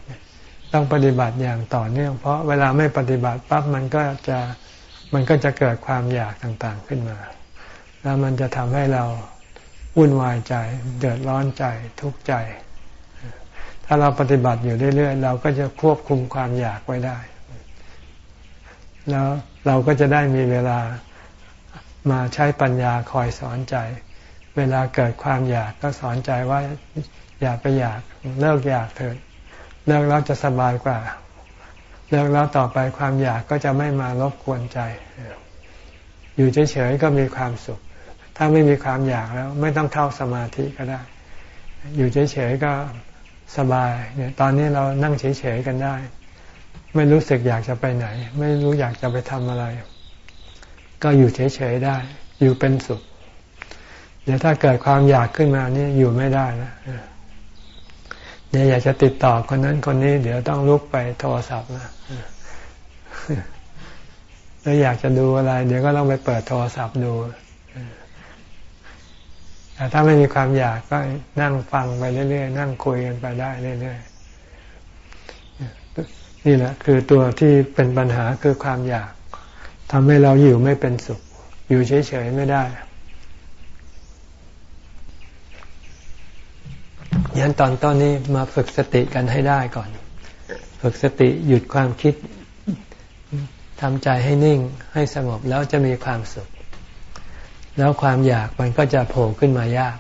ต้องปฏิบัติอย่างต่อเนื่อง เพราะเวลาไม่ปฏิบัติปั๊บมันก็จะมันก็จะเกิดความอยากต่างๆขึ้นมา แล้วมันจะทำให้เรา วุ่นวายใจ เดือดร้อนใจทุกข์ใจ ถ้าเราปฏิบัติอยู่เรื่อยๆ เราก็จะควบคุมความอยากไว้ได้ แล้วเราก็จะได้มีเวลามาใช้ปัญญาคอยสอนใจ เวลาเกิดความอยากก็สอนใจว่าอย่าไปอยากเลิกอยากเถิดเลิกแล้วจะสบายกว่า เลิกแล้วต่อไปความอยากก็จะไม่มารบกวนใจ อยู่เฉยๆก็มีความสุข ถ้าไม่มีความอยากแล้ว ไม่ต้องเข้าสมาธิก็ได้ อยู่เฉยๆก็สบายเนี่ยตอนนี้เรานั่งเฉยๆกันได้ ไม่รู้สึกอยากจะไปไหน ไม่รู้อยากจะไปทำอะไร ก็อยู่เฉยๆได้ อยู่เป็นสุข เดี๋ยวถ้าเกิดความอยากขึ้นมานี่อยู่ไม่ได้นะเดี๋ยวอยากจะติดต่อคนนั้นคนนี้ เดี๋ยวต้องลุกไปโทรศัพท์นะแล้วอยากจะดูอะไร เดี๋ยวก็ต้องไปเปิดโทรศัพท์ดู แต่ถ้าไม่มีความอยากก็นั่งฟังไปเรื่อยๆ นั่งคุยกันไปได้เรื่อยๆ นี่แหละ คือตัวที่เป็นปัญหาคือความอยากทำให้เราอยู่ไม่เป็นสุข อยู่เฉยๆ ไม่ได้ยันตอนต้นนี้มาฝึกสติกันให้ได้ก่อน ฝึกสติหยุดความคิดทำใจให้นิ่งให้สงบแล้วจะมีความสุข แล้วความอยากมันก็จะโผล่ขึ้นมายาก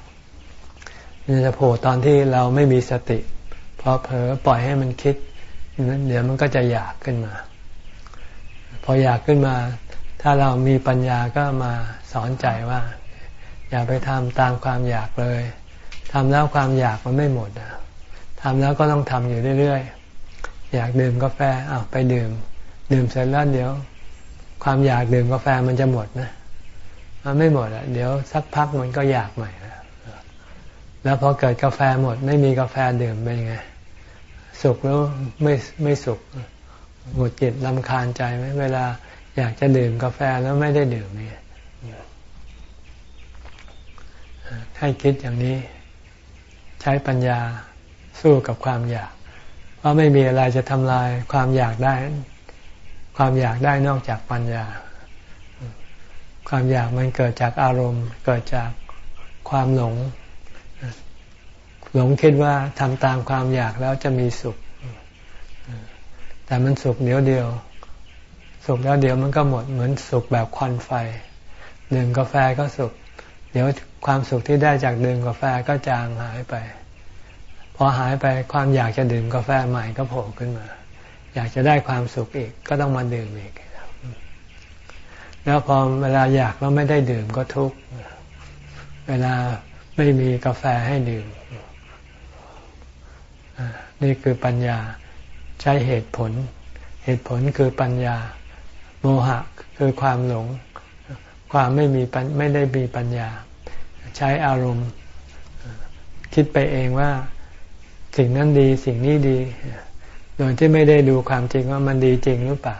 มันจะโผล่ตอนที่เราไม่มีสติพอเผลอปล่อยให้มันคิดเดี๋ยวมันก็จะอยากขึ้นมา พออยากขึ้นมา ถ้าเรามีปัญญาก็มาสอนใจว่า อย่าไปทำตามความอยากเลยทำแล้วความอยากมันไม่หมดนะทำแล้วก็ต้องทำอยู่เรื่อยๆ อยากดื่มกาแฟอ้าวไปดื่ม ดื่มเสร็จแล้วเดี๋ยว ความอยากดื่มกาแฟมันจะหมดนะ มันไม่หมดอะ เดี๋ยวสักพักมันก็อยากใหม่แล้วพอเกิดกาแฟหมด ไม่มีกาแฟดื่มเป็นไง สุขแล้วไม่ไม่สุขหงุดหงิดลำคาญใจไหมเวลาอยากจะดื่มกาแฟแล้วไม่ได้ดื่มเนี่ให้คิดอย่างนี้ ใช้ปัญญาสู้กับความอยาก เพราะไม่มีอะไรจะทำลายความอยากได้ ความอยากได้นอกจากปัญญา ความอยากมันเกิดจากอารมณ์ เกิดจากความหลง หลงคิดว่าทำตามความอยากแล้วจะมีสุข แต่มันสุขเดียวเดียว สุขแล้วเดียวมันก็หมดเหมือนสุขแบบควันไฟดื่มกาแฟก็สุข เดี๋ยวความสุขที่ได้จากดื่มกาแฟก็จางหายไป พอหายไปความอยากจะดื่มกาแฟใหม่ก็โผล่ขึ้นมา อยากจะได้ความสุขอีกก็ต้องมาดื่มอีก แล้วพอเวลาอยากแล้วไม่ได้ดื่มก็ทุกข์เวลาไม่มีกาแฟให้ดื่ม นี่คือปัญญาใช้เหตุผล เหตุผลคือปัญญา โมหะคือความหลง ความไม่มีไม่ได้มีปัญญา ใช้อารมณ์ คิดไปเองว่าสิ่งนั้นดีสิ่งนี้ดี โดยที่ไม่ได้ดูความจริงว่ามันดีจริงหรือเปล่า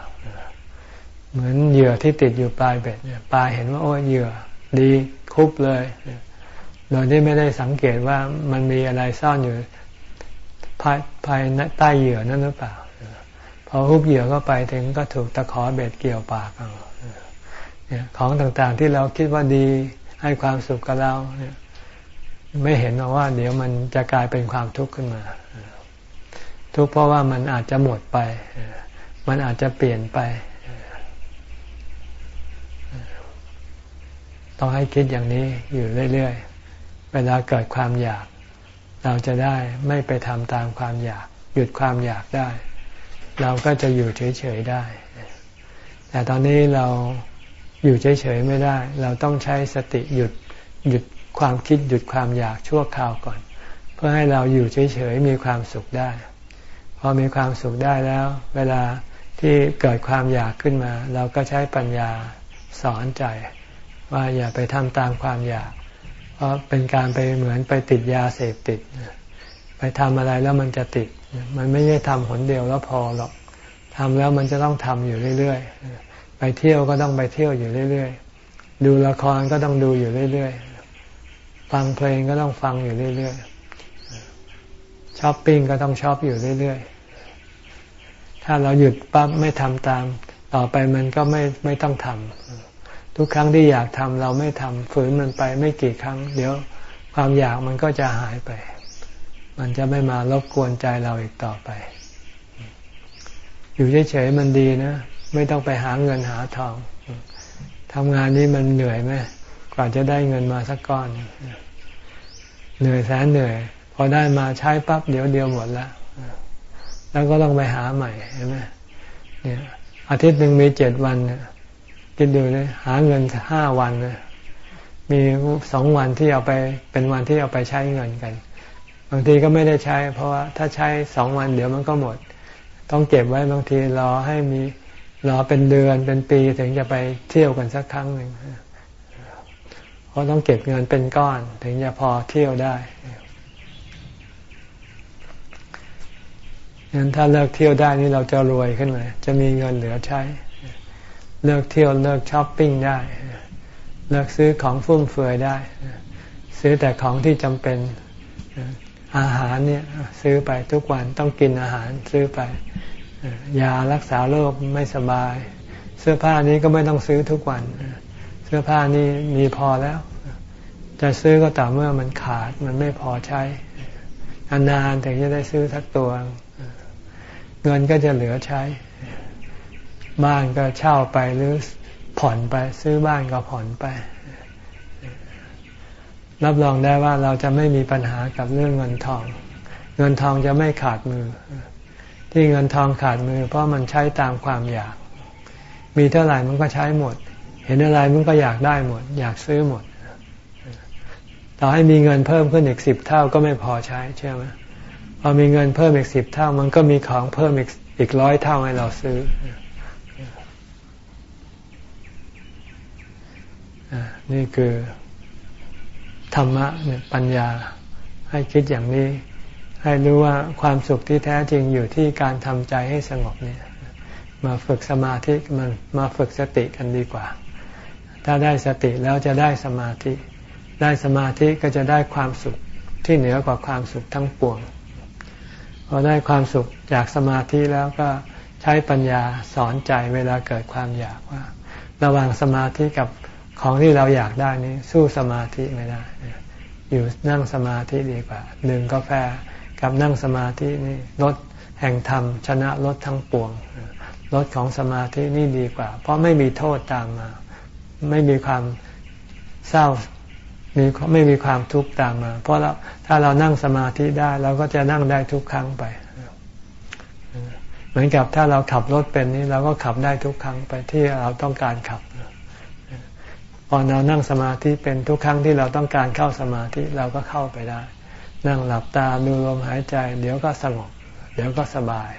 เหมือนเหยื่อที่ติดอยู่ปลายเบ็ดปลาเห็นว่าโอ้เหยื่อ ดีคุบเลยโดยที่ไม่ได้สังเกตว่ามันมีอะไรซ่อนอยู่ภายภายใต้เหยื่อนั่นหรือเปล่าพอคุบเหยื่อก็ไปถึงก็ถูกตะขอเบ็ดเกี่ยวปากเอาของต่างๆที่เราคิดว่าดีให้ความสุขกับเราไม่เห็นว่า เดี๋ยวมันจะกลายเป็นความทุกข์ขึ้นมา ทุกข์เพราะว่ามันอาจจะหมดไป มันอาจจะเปลี่ยนไป ต้องให้คิดอย่างนี้อยู่เรื่อยๆ เวลาเกิดความอยาก เราจะได้ไม่ไปทำตามความอยาก หยุดความอยากได้ เราก็จะอยู่เฉยๆได้ แต่ตอนนี้เราอยู่เฉยๆไม่ได้ เราต้องใช้สติหยุดหยุดความคิดหยุดความอยากชั่วคราวก่อน เพื่อให้เราอยู่เฉยๆมีความสุขได้ พอมีความสุขได้แล้ว เวลาที่เกิดความอยากขึ้นมา เราก็ใช้ปัญญาสอนใจ ว่าอย่าไปทำตามความอยาก เพราะเป็นการไปเหมือนไปติดยาเสพติด ไปทำอะไรแล้วมันจะติด มันไม่ใช่ทำหนเดียวแล้วพอหรอกทำแล้วมันจะต้องทำอยู่เรื่อยๆ ไปเที่ยวก็ต้องไปเที่ยวอยู่เรื่อยๆ ดูละครก็ต้องดูอยู่เรื่อยๆ ฟังเพลงก็ต้องฟังอยู่เรื่อยๆ ช้อปปิ้งก็ต้องช้อปอยู่เรื่อยๆ ถ้าเราหยุดปั๊บไม่ทำตาม ต่อไปมันก็ไม่ไม่ต้องทำ ทุกครั้งที่อยากทำเราไม่ทำฝืนมันไปไม่กี่ครั้ง เดี๋ยวความอยากมันก็จะหายไป มันจะไม่มารบกวนใจเราอีกต่อไป อยู่เฉยๆมันดีนะ ไม่ต้องไปหาเงินหาทองทำงานนี้มันเหนื่อยไหมกว่าจะได้เงินมาสักก้อน เหนื่อยแสนเหนื่อย พอได้มาใช้ปั๊บเดี๋ยวเดียวหมดแล้ว แล้วก็ต้องไปหาใหม่เห็นไหมเนี่ยอาทิตย์หนึ่งมีเจ็ดวันเนี่ย คิดดูเลยหาเงินห้าวันนะมีสองวันที่เอาไปเป็นวันที่เอาไปใช้เงินกัน บางทีก็ไม่ได้ใช้ เพราะว่าถ้าใช้สองวันเดี๋ยวมันก็หมด ต้องเก็บไว้บางทีรอให้มีรอเป็นเดือนเป็นปีถึงจะไปเที่ยวกันสักครั้งหนึ่งเพราะต้องเก็บเงินเป็นก้อน ถึงจะพอเที่ยวได้งั้นถ้าเลิกเที่ยวได้นี่เราจะรวยขึ้นมาจะมีเงินเหลือใช้ เลิกเที่ยวเลิกช้อปปิ้งได้ เลิกซื้อของฟุ่มเฟือยได้ ซื้อแต่ของที่จำเป็นอาหารเนี่ยซื้อไปทุกวันต้องกินอาหารซื้อไปยารักษาโรคไม่สบาย เสื้อผ้านี้ก็ไม่ต้องซื้อทุกวัน เสื้อผ้านี้มีพอแล้ว จะซื้อก็ต่อเมื่อมันขาดมันไม่พอใช้นานๆถึงจะได้ซื้อสักตัว เงินก็จะเหลือใช้ บ้านก็เช่าไปหรือผ่อนไปซื้อบ้านก็ผ่อนไป รับรองได้ว่าเราจะไม่มีปัญหากับเรื่องเงินทอง เงินทองจะไม่ขาดมือ ที่เงินทองขาดมือ เพราะมันใช้ตามความอยาก มีเท่าไหร่มันก็ใช้หมด เห็นอะไรมันก็อยากได้หมด อยากซื้อหมดต่อให้มีเงินเพิ่มขึ้นอีกสิบเท่าก็ไม่พอใช้ใช่ไหมพอมีเงินเพิ่มอีกสิบเท่า มันก็มีของเพิ่มอีกอีกร้อยเท่าให้เราซื้อ นี่คือธรรมะเนี่ยปัญญาให้คิดอย่างนี้ ให้รู้ว่าความสุขที่แท้จริงอยู่ที่การทำใจให้สงบเนี่ย มาฝึกสมาธิมันมาฝึกสติกันดีกว่า ถ้าได้สติแล้วจะได้สมาธิ ได้สมาธิก็จะได้ความสุขที่เหนือกว่าความสุขทั้งปวงพอได้ความสุขจากสมาธิแล้วก็ใช้ปัญญาสอนใจเวลาเกิดความอยากว่า ระหว่างสมาธิกับ ของที่เราอยากได้นี้สู้สมาธิไม่ได้ อยู่นั่งสมาธิดีกว่าดื่มกาแฟกับนั่งสมาธินี่ลดแห่งธรรมชนะลดทั้งปวงลดของสมาธินี่ดีกว่า เพราะไม่มีโทษตามมา ไม่มีความเศร้ามีไม่มีความทุกข์ตามมา เพราะเราถ้าเรานั่งสมาธิได้ เราก็จะนั่งได้ทุกครั้งไป เหมือนกับถ้าเราขับรถเป็นนี้เราก็ขับได้ทุกครั้งไปที่เราต้องการขับ พอเรานั่งสมาธิเป็นทุกครั้งที่เราต้องการเข้าสมาธิเราก็เข้าไปได้ นั่งหลับตาดูลมหายใจ เดี๋ยวก็สงบ เดี๋ยวก็สบาย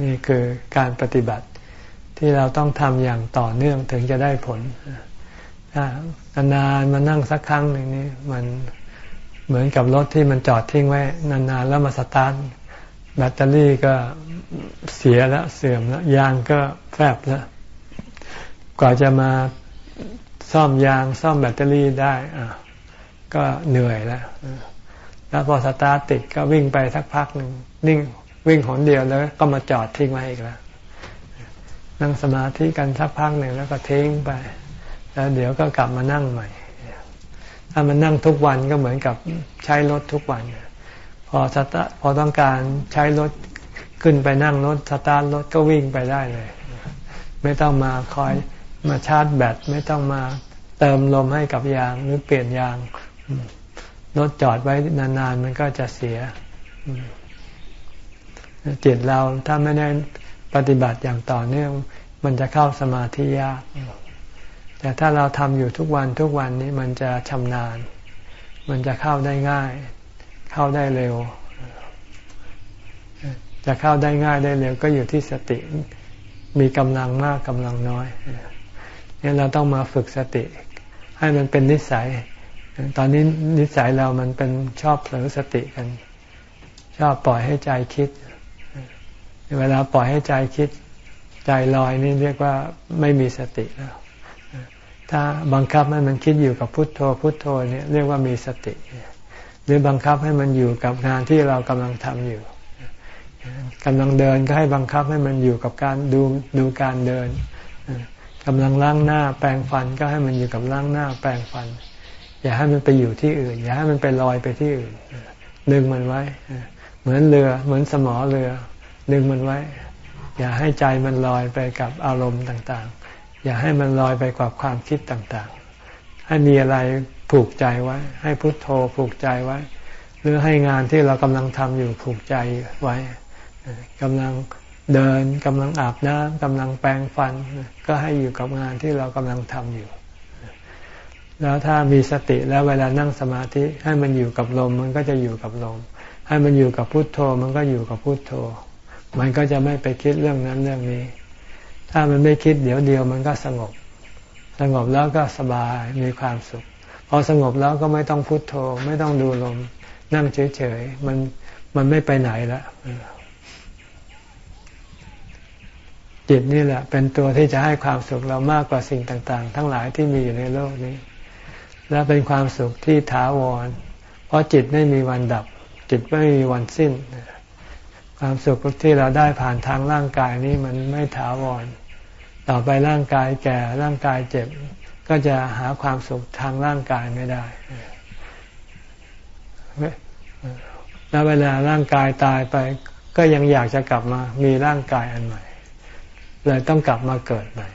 นี่คือการปฏิบัติที่เราต้องทำอย่างต่อเนื่องถึงจะได้ผลนานๆมานั่งสักครั้งหนึ่งนี่มันเหมือนกับรถที่มันจอดทิ้งไว้นานๆแล้วมาสตาร์ทแบตเตอรี่ก็ เสียแล้วเสื่อมแล้วยางก็แฟบแล้วกว่าจะมาซ่อมยางซ่อมแบตเตอรี่ได้อะก็เหนื่อยแล้วแล้วพอสตาร์ทติดก็วิ่งไปสักพักหนึ่งนิ่งวิ่งหนเดียวแล้ว ก็มาจอดทิ้งไว้อีกแล้วนั่งสมาธิกันสักพักหนึ่งแล้วก็ทิ้งไป แล้วเดี๋ยวก็กลับมานั่งใหม่ ถ้ามันนั่งทุกวันก็เหมือนกับใช้รถทุกวัน พอสตาพอต้องการใช้รถ ขึ้นไปนั่งรถสตาร์ทรถก็วิ่งไปได้เลย ไม่ต้องมาคอยมาชาร์จแบตไม่ต้องมาเติมลมให้กับยางหรือเปลี่ยนยางรถจอดไว้นานๆ มันก็จะเสียจิตเราถ้าไม่ได้ปฏิบัติอย่างต่อเนื่องมันจะเข้าสมาธิยากแต่ถ้าเราทำอยู่ทุกวันทุกวันนี้มันจะชำนาญ มันจะเข้าได้ง่าย เข้าได้เร็ว จะเข้าได้ง่ายได้เร็วก็อยู่ที่สติมีกำลังมากกำลังน้อยนี่เราต้องมาฝึกสติ ให้มันเป็นนิสัย ตอนนี้นิสัยเรามันเป็นชอบเผลอสติกัน ชอบปล่อยให้ใจคิด เวลาปล่อยให้ใจคิด ใจลอยนี่เรียกว่าไม่มีสติแล้ว ถ้าบังคับให้มันคิดอยู่กับพุทโธ พุทโธเนี่ยเรียกว่ามีสติ หรือบังคับให้มันอยู่กับงานที่เรากำลังทำอยู่ กำลังเดินก็ให้บังคับให้มันอยู่กับการดูดูการเดินกำลังล้างหน้าแปรงฟันก็ให้มันอยู่กับล้างหน้าแปรงฟัน อย่าให้มันไปอยู่ที่อื่น อย่าให้มันไปลอยไปที่อื่นดึงมันไว้ เหมือนเรือเหมือนสมอเรือ ดึงมันไว้ อย่าให้ใจมันลอยไปกับอารมณ์ต่างๆ อย่าให้มันลอยไปกับความคิดต่างๆ ให้มีอะไรผูกใจไว้ ให้พุทโธผูกใจไว้ หรือให้งานที่เรากำลังทำอยู่ผูกใจไว้ กำลังเดินกำลังอาบน้ำกำลังแปรงฟัน ก็ให้อยู่กับงานที่เรากำลังทำอยู่ แล้วถ้ามีสติแล้วเวลานั่งสมาธิ ให้มันอยู่กับลมมันก็จะอยู่กับลม ให้มันอยู่กับพุทโธ มันก็อยู่กับพุทโธ มันก็จะไม่ไปคิดเรื่องนั้นเรื่องนี้ ถ้ามันไม่คิดเดี๋ยวเดียวมันก็สงบ สงบแล้วก็สบายมีความสุข พอสงบแล้วก็ไม่ต้องพุทโธ ไม่ต้องดูลม นั่งเฉยๆมันมันไม่ไปไหนละ จิตนี่แหละ เป็นตัวที่จะให้ความสุขเรามากกว่าสิ่งต่าง ๆ ทั้งหลายที่มีอยู่ในโลกนี้ และเป็นความสุขที่ถาวร เพราะจิตไม่มีวันดับ จิตไม่มีวันสิ้น ความสุขที่เราได้ผ่านทางร่างกายนี้มันไม่ถาวร ต่อไปร่างกายแก่ร่างกายเจ็บ ก็จะหาความสุขทางร่างกายไม่ได้แล้วเวลาร่างกายตายไป ก็ยังอยากจะกลับมามีร่างกายอันใหม่ เลยต้องกลับมาเกิดใหม่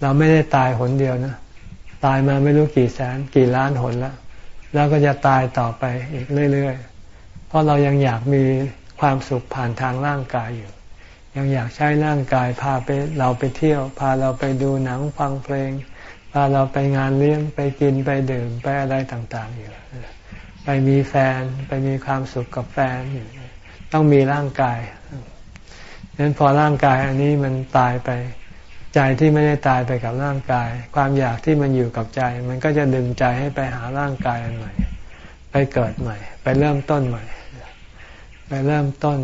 เราไม่ได้ตายหนเดียวนะ ตายมาไม่รู้กี่แสนกี่ล้านหนแล้ว แล้วก็จะตายต่อไปอีกเรื่อยๆ เพราะเรายังอยากมีความสุขผ่านทางร่างกายอยู่ ยังอยากใช้ร่างกายพาไปเราไปเที่ยว พาเราไปดูหนังฟังเพลง พาเราไปงานเลี้ยงไปกินไปดื่มไปอะไรต่างๆอยู่ ไปมีแฟนไปมีความสุขกับแฟนอยู่ต้องมีร่างกาย นั้นพอร่างกายอันนี้มันตายไป ใจที่ไม่ได้ตายไปกับร่างกาย ความอยากที่มันอยู่กับใจ มันก็จะดึงใจให้ไปหาร่างกายอันใหม่ ไปเกิดใหม่ ไปเริ่มต้นใหม่ ไปเริ่มต้น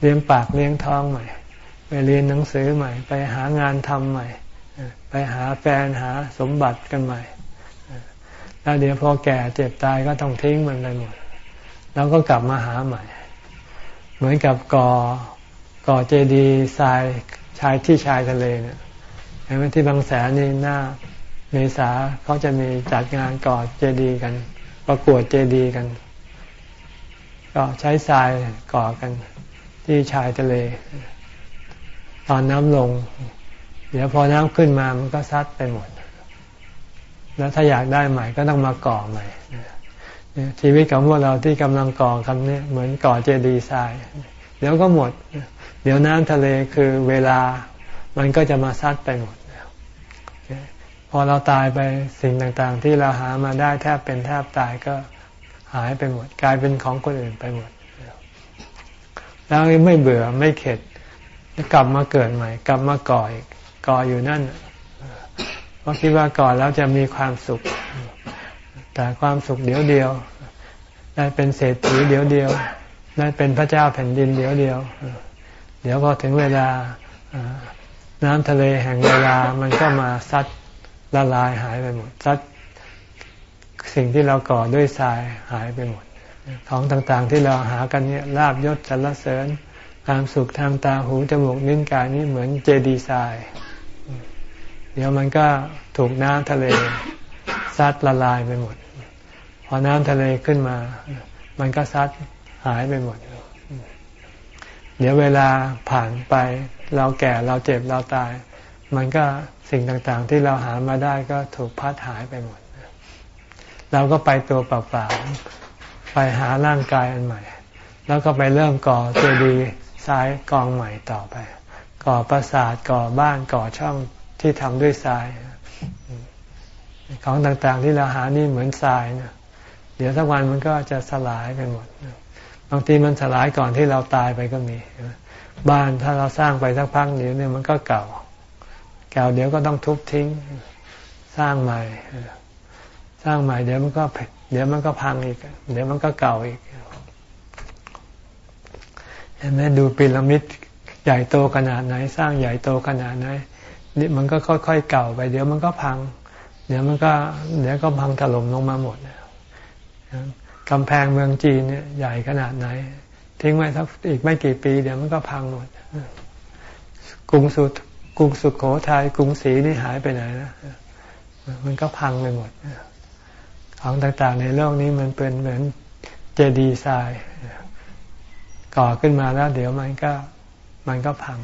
เลี้ยงปากเลี้ยงท้องใหม่ ไปเรียนหนังสือใหม่ ไปหางานทำใหม่ ไปหาแฟนหาสมบัติกันใหม่ แล้วเดี๋ยวพอแก่เจ็บตายก็ต้องทิ้งมันไปหมด แล้วก็กลับมาหาใหม่ เหมือนกับกอ ก่อเจดีย์ทรายชายที่ชายทะเลเนี่ยเห็นไหมที่บางแสนนี่หน้าเมษาเขาจะมีจัดงานก่อเจดีย์กัน ประกวดเจดีย์กัน ก็ใช้ทรายก่อกัน ที่ชายทะเล ตอนน้ำลง เดี๋ยวพอน้ำขึ้นมามันก็ซัดไปหมด แล้วถ้าอยากได้ใหม่ก็ต้องมาก่อใหม่ชีวิตของพวกเราที่กำลังก่อคำนี้เหมือนก่อเจดีย์ทราย เดี๋ยวก็หมด เดี๋ยวน้ำทะเลคือเวลา มันก็จะมาซัดไปหมด พอเราตายไปสิ่งต่างๆ ที่เราหามาได้แทบเป็นแทบตายก็หายไปหมด กลายเป็นของคนอื่นไปหมด แล้วไม่เบื่อไม่เข็ดกลับมาเกิดใหม่ กลับมาก่ออีกก่ออยู่นั่นเพราะคิดว่าก่อนแล้วจะมีความสุข แต่ความสุขเดียวเดียวได้เป็นเศรษฐีเดียวเดียวได้เป็นพระเจ้าแผ่นดินเดียวเดียว ดี๋ยวพอถึงเวลาน้ำทะเลแห่งเวลามันก็มาซัดละลายหายไปหมดซัดสิ่งที่เราก่อด้วยทรายหายไปหมด ของต่างๆที่เราหากันเนี่ยลาบยศสรรเสริญความสุขทางตาหูจมูกนิ้นกายนี่เหมือนเจดีทรายเดี๋ยวมันก็ถูกน้ำทะเลซัดละลายไปหมด พอน้ำทะเลขึ้นมา มันก็ซัดหายไปหมดเเดี๋ยวเวลาผ่านไป เราแก่เราเจ็บเราตาย มันก็สิ่งต่างๆ ที่เราหามาได้ก็ถูกพัดหายไปหมด เราก็ไปตัวเปล่าๆไปหาร่างกายอันใหม่ แล้วก็ไปเริ่มก่อเจดีย์ทรายกองใหม่ต่อไป ก่อปราสาทก่อบ้านก่อช่องที่ทำด้วยทราย ของต่างๆที่เราหานี่เหมือนทรายนะเดี๋ยวสักวันมันก็จะสลายไปหมด บางทีมันสลายก่อนที่เราตายไปก็มี บ้านถ้าเราสร้างไปสักพักเดี๋ยวเนี่ยมันก็เก่า เก่าเดี๋ยวก็ต้องทุบทิ้ง สร้างใหม่ สร้างใหม่เดี๋ยวมันก็เดี๋ยวมันก็พังอีก เดี๋ยวมันก็เก่าอีกเห็นไหมดูพีระมิดใหญ่โตขนาดไหน สร้างใหญ่โตขนาดไหนนี่มันก็ค่อยๆเก่าไป เดี๋ยวมันก็พัง เดี๋ยวมันก็ เดี๋ยวก็พังถล่มลงมาหมด กำแพงเมืองจีนเนี่ยใหญ่ขนาดไหน ทิ้งไว้สักอีกไม่กี่ปี เดี๋ยวมันก็พังหมด กรุงสุกรุงสุขโขทัยกรุงศรีนี่หายไปไหนนะมันก็พังไปหมดของต่างๆ ในโลกนี้มันเป็นเหมือนเจดีย์ทรายก่อขึ้นมาแล้ว เดี๋ยวมันก็มันก็พัง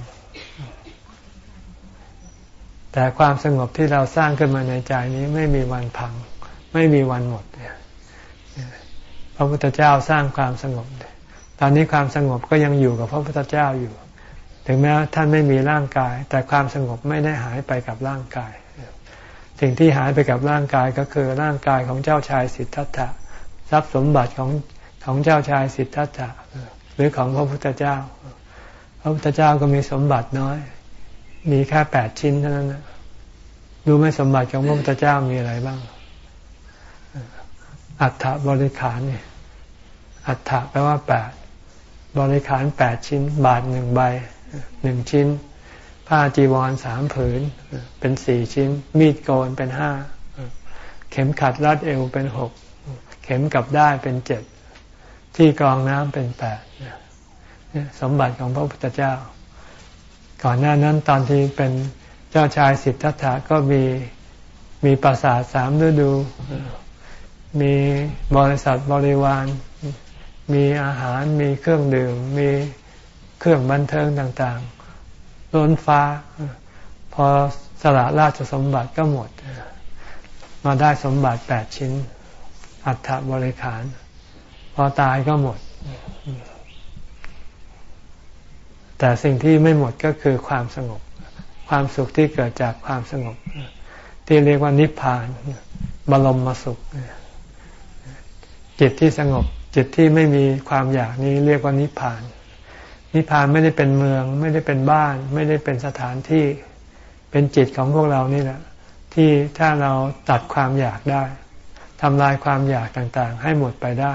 แต่ความสงบที่เราสร้างขึ้นมาในใจนี้ไม่มีวันพัง ไม่มีวันหมดเนี่ย พระพุทธเจ้าสร้างความสงบ ตอนนี้ความสงบก็ยังอยู่กับพระพุทธเจ้าอยู่ ถึงแม้ท่านไม่มีร่างกาย แต่ความสงบไม่ได้หายไปกับร่างกาย สิ่งที่หายไปกับร่างกายก็คือร่างกายของเจ้าชายสิทธัตถะทรัพย์สมบัติของของเจ้าชายสิทธัตถะหรือของพระพุทธเจ้า พระพุทธเจ้าก็มีสมบัติน้อย มีแค่แปดชิ้นเท่านั้นนะรู้ไหมสมบัติของพระพุทธเจ้ามีอะไรบ้าง อัฐบริขารเนี่ยอัฐแปลว่าแปดบริขารแปดชิ้น บาทหนึ่งใบหนึ่งชิ้น ผ้าจีวรสามผืน เป็นสี่ชิ้น มีดโกนเป็นห้าเข็มขัดรัดเอวเป็นหกเข็มกับได้เป็นเจ็ดที่กรองน้ำเป็นแปดสมบัติของพระพุทธเจ้า ก่อนหน้านั้นตอนที่เป็นเจ้าชายสิทธัตถะก็มีมีปราสาทสามฤดู มีบริษัทบริวาร มีอาหารมีเครื่องดื่ม มีเครื่องบันเทิงต่างๆ ล้นฟ้า พอสละราชสมบัติก็หมด มาได้สมบัติแปดชิ้น อัฐบริขาร พอตายก็หมด แต่สิ่งที่ไม่หมดก็คือความสงบ ความสุขที่เกิดจากความสงบ ที่เรียกว่านิพพาน บรมมสุข จิตที่สงบ จิตที่ไม่มีความอยากนี้เรียกว่านิพพาน นิพพานไม่ได้เป็นเมือง ไม่ได้เป็นบ้าน ไม่ได้เป็นสถานที่ เป็นจิตของพวกเรานี่แหละที่ถ้าเราตัดความอยากได้ทำลายความอยากต่างๆ ให้หมดไปได้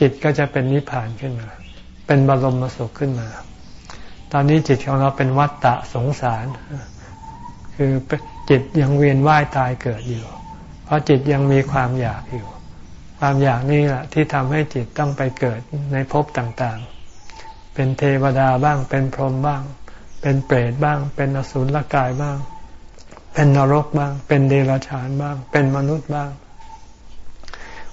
จิตก็จะเป็นนิพพานขึ้นมา เป็นบรมสุขขึ้นมา ตอนนี้จิตของเราเป็นวัฏฏะสงสาร คือจิตยังเวียนว่ายตายเกิดอยู่ เพราะจิตยังมีความอยากอยู่ ความอยากนี่แหละที่ทำให้จิตต้องไปเกิดในภพต่างๆ เป็นเทวดาบ้าง เป็นพรหมบ้าง เป็นเปรตบ้าง เป็นอสุรกายบ้าง เป็นนรกบ้าง เป็นเดรัจฉานบ้าง เป็นมนุษย์บ้าง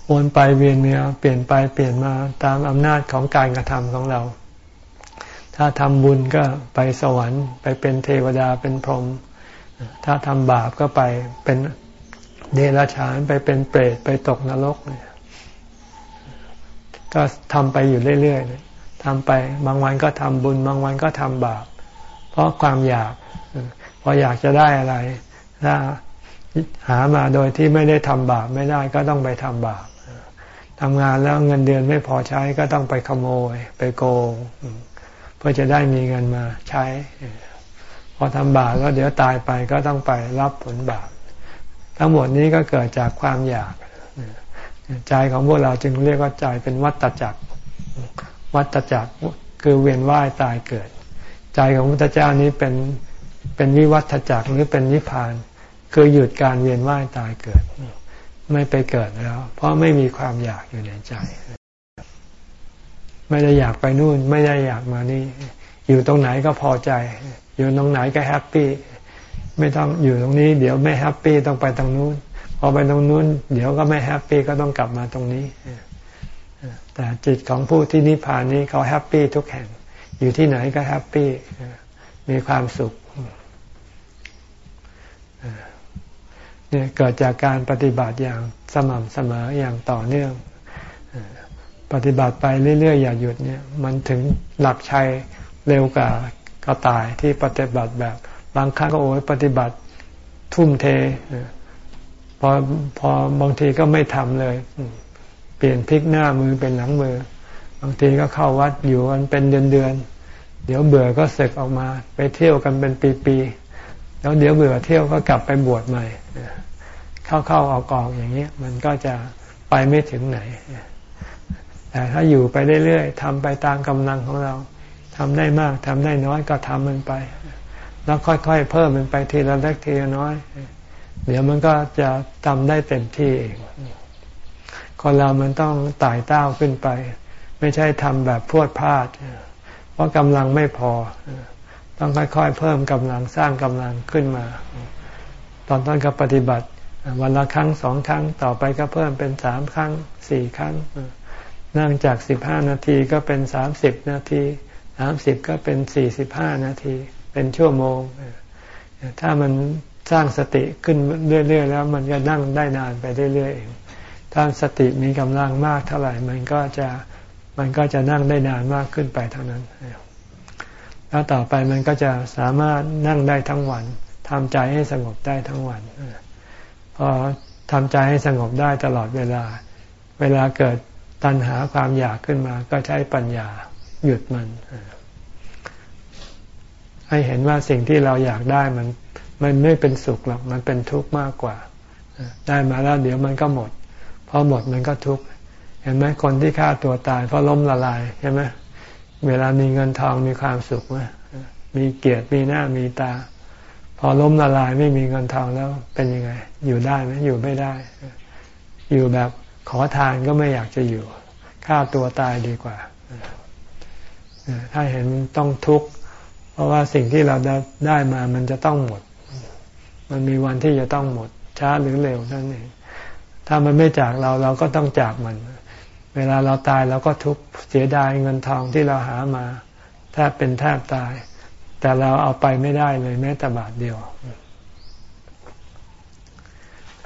วนไปเวียนเมียเปลี่ยนไปเปลี่ยนมาตามอำนาจของการกระทำของเรา ถ้าทำบุญก็ไปสวรรค์ ไปเป็นเทวดาเป็นพรหม ถ้าทำบาปก็ไปเป็นเดรัจฉานไปเป็นเปรตไปตกนรกเนี่ย ก็ทำไปอยู่เรื่อยๆทำไปบางวันก็ทำบุญ บางวันก็ทำบาป เพราะความอยากพออยากจะได้อะไร ถ้าหามาโดยที่ไม่ได้ทำบาปไม่ได้ก็ต้องไปทำบาปทำงานแล้วเงินเดือนไม่พอใช้ก็ต้องไปขโมย ไปโกงเพื่อจะได้มีเงินมาใช้ พอทำบาปก็เดี๋ยวตายไปก็ต้องไปรับผลบาปทั้งหมดนี้ก็เกิดจากความอยาก ใจของพวกเราจึงเรียกว่าใจเป็นวัตจักร วัตจักรคือเวียนว่ายตายเกิด ใจของพระพุทธเจ้านี้เป็นเป็นวิวัตจักรหรือเป็นนิพพาน คือหยุดการเวียนว่ายตายเกิด ไม่ไปเกิดแล้ว เพราะไม่มีความอยากอยู่ในใจ ไม่ได้อยากไปนู่น ไม่ได้อยากมานี่ อยู่ตรงไหนก็พอใจ อยู่ตรงไหนก็ happy ไม่ต้องอยู่ตรงนี้ เดี๋ยวไม่ happy ต้องไปตรงนู้น พอไปตรงนู้น เดี๋ยวก็ไม่ happy ก็ต้องกลับมาตรงนี้แต่จิตของผู้ที่นิพพานนี้เขา happy ทุกแห่ง อยู่ที่ไหนก็ happy มีความสุขเนี่ยเกิดจากการปฏิบัติอย่างสม่ำเสมออย่างต่อเนื่อง ปฏิบัติไปเรื่อยๆอย่าหยุดเนี่ย มันถึงหลักชัยเร็วกว่ากระต่ายที่ปฏิบัติแบบ บางครั้งก็โอ้ยปฏิบัติทุ่มเท พอพอบางทีก็ไม่ทำเลย เปลี่ยนพลิกหน้ามือเป็นหลังมือ บางทีก็เข้าวัดอยู่กันเป็นเดือนๆเดี๋ยวเบื่อก็เสกออกมา ไปเที่ยวกันเป็นปีๆแล้วเดี๋ยวเบื่อเที่ยวก็กลับไปบวชใหม่ เข้าๆออกๆอย่างเงี้มันก็จะไปไม่ถึงไหน แต่ถ้าอยู่ไปเรื่อยๆทำไปตามกำลังของเราทำได้มากทำได้น้อยก็ทำมันไป แล้วค่อยๆเพิ่มมันไปทีละเล็กทีละน้อย เดี๋ยวมันก็จะทำได้เต็มที่เองคนเรามันต้องไต่เต้าขึ้นไป ไม่ใช่ทำแบบพวดพลาด เพราะกำลังไม่พอ ต้องค่อยๆ เพิ่มกำลังสร้างกำลังขึ้นมา ตอนต้นก็ปฏิบัติ วันละครั้งสองครั้งต่อไปก็เพิ่มเป็นสามครั้งสี่ครั้งนั่งจากสิบห้านาทีก็เป็นสามสิบนาทีสามสิบก็เป็นสี่สิบห้านาที เป็นชั่วโมง ถ้ามัน สร้างสติขึ้นเรื่อย ๆ แล้ว มันก็นั่งได้นานไปเรื่อยๆเองถ้าสติมีกำลังมากเท่าไหร่ มันก็จะมันก็จะนั่งได้นานมากขึ้นไปเท่านั้น แล้วต่อไปมันก็จะสามารถนั่งได้ทั้งวันทำใจให้สงบได้ทั้งวันพอทำใจให้สงบได้ตลอดเวลา เวลาเกิดตัณหาความอยากขึ้นมา ก็ใช้ปัญญาหยุดมัน ให้เห็นว่าสิ่งที่เราอยากได้มัน มันไม่เป็นสุขหรอกมันเป็นทุกข์มากกว่า ได้มาแล้วเดี๋ยวมันก็หมดพอหมดมันก็ทุกข์เห็นไหมคนที่ฆ่าตัวตายเพราะล้มละลายใช่ไหมเวลามีเงินทองมีความสุขไหมมีเกียรติมีหน้ามีตา พอล้มละลายไม่มีเงินทองแล้วเป็นยังไง อยู่ได้ไหมอยู่ไม่ได้ อยู่แบบขอทานก็ไม่อยากจะอยู่ฆ่าตัวตายดีกว่าถ้าเห็นต้องทุกข์เพราะว่าสิ่งที่เราได้มามันจะต้องหมด มันมีวันที่จะต้องหมด ช้าหรือเร็วนั่นเองถ้ามันไม่จากเราเราก็ต้องจากมัน เวลาเราตายเราก็ทุกข์เสียดายเงินทองที่เราหามาแทบเป็นแทบตาย แต่เราเอาไปไม่ได้เลยแม้แต่บาทเดียว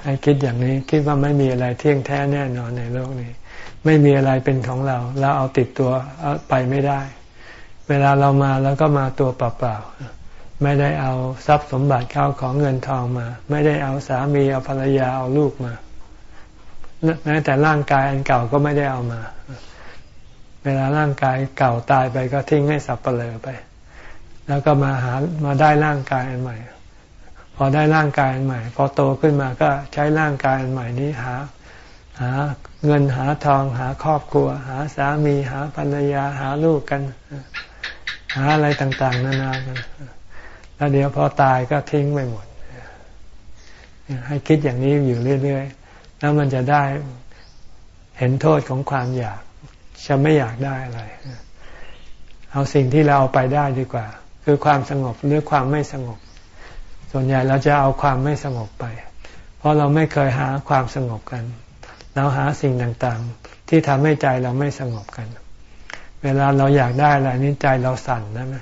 ให้คิดอย่างนี้คิดว่าไม่มีอะไรเที่ยงแท้แน่นอนในโลกนี้ ไม่มีอะไรเป็นของเรา เราเอาติดตัวเอาไปไม่ได้ เวลาเรามาแล้วก็มาตัวเปล่าๆ ไม่ได้เอาทรัพย์สมบัติเข้าของเงินทองมา ไม่ได้เอาสามีเอาภรรยาเอาลูกมาแม้แต่ร่างกายอันเก่าก็ไม่ได้เอามา เวลาร่างกายเก่าตายไปก็ทิ้งให้สับเปลือไป แล้วก็มาหามาได้ร่างกายอันใหม่ พอได้ร่างกายอันใหม่ พอโตขึ้นมาก็ใช้ร่างกายอันใหม่นี้หา หาเงินหาทองหาครอบครัว หาสามีหาภรรยาหาลูกกัน หาอะไรต่างๆ นานากัน แล้วเดี๋ยวพอตายก็ทิ้งไปหมด ให้คิดอย่างนี้อยู่เรื่อยๆ แล้วมันจะได้เห็นโทษของความอยาก จะไม่อยากได้อะไร เอาสิ่งที่เราเอาไปได้ดีกว่า คือความสงบหรือความไม่สงบ ส่วนใหญ่เราจะเอาความไม่สงบไป เพราะเราไม่เคยหาความสงบกัน เราหาสิ่งต่างๆ ที่ทำให้ใจเราไม่สงบกัน เวลาเราอยากได้อะไรนี่ใจเราสั่นนะไหม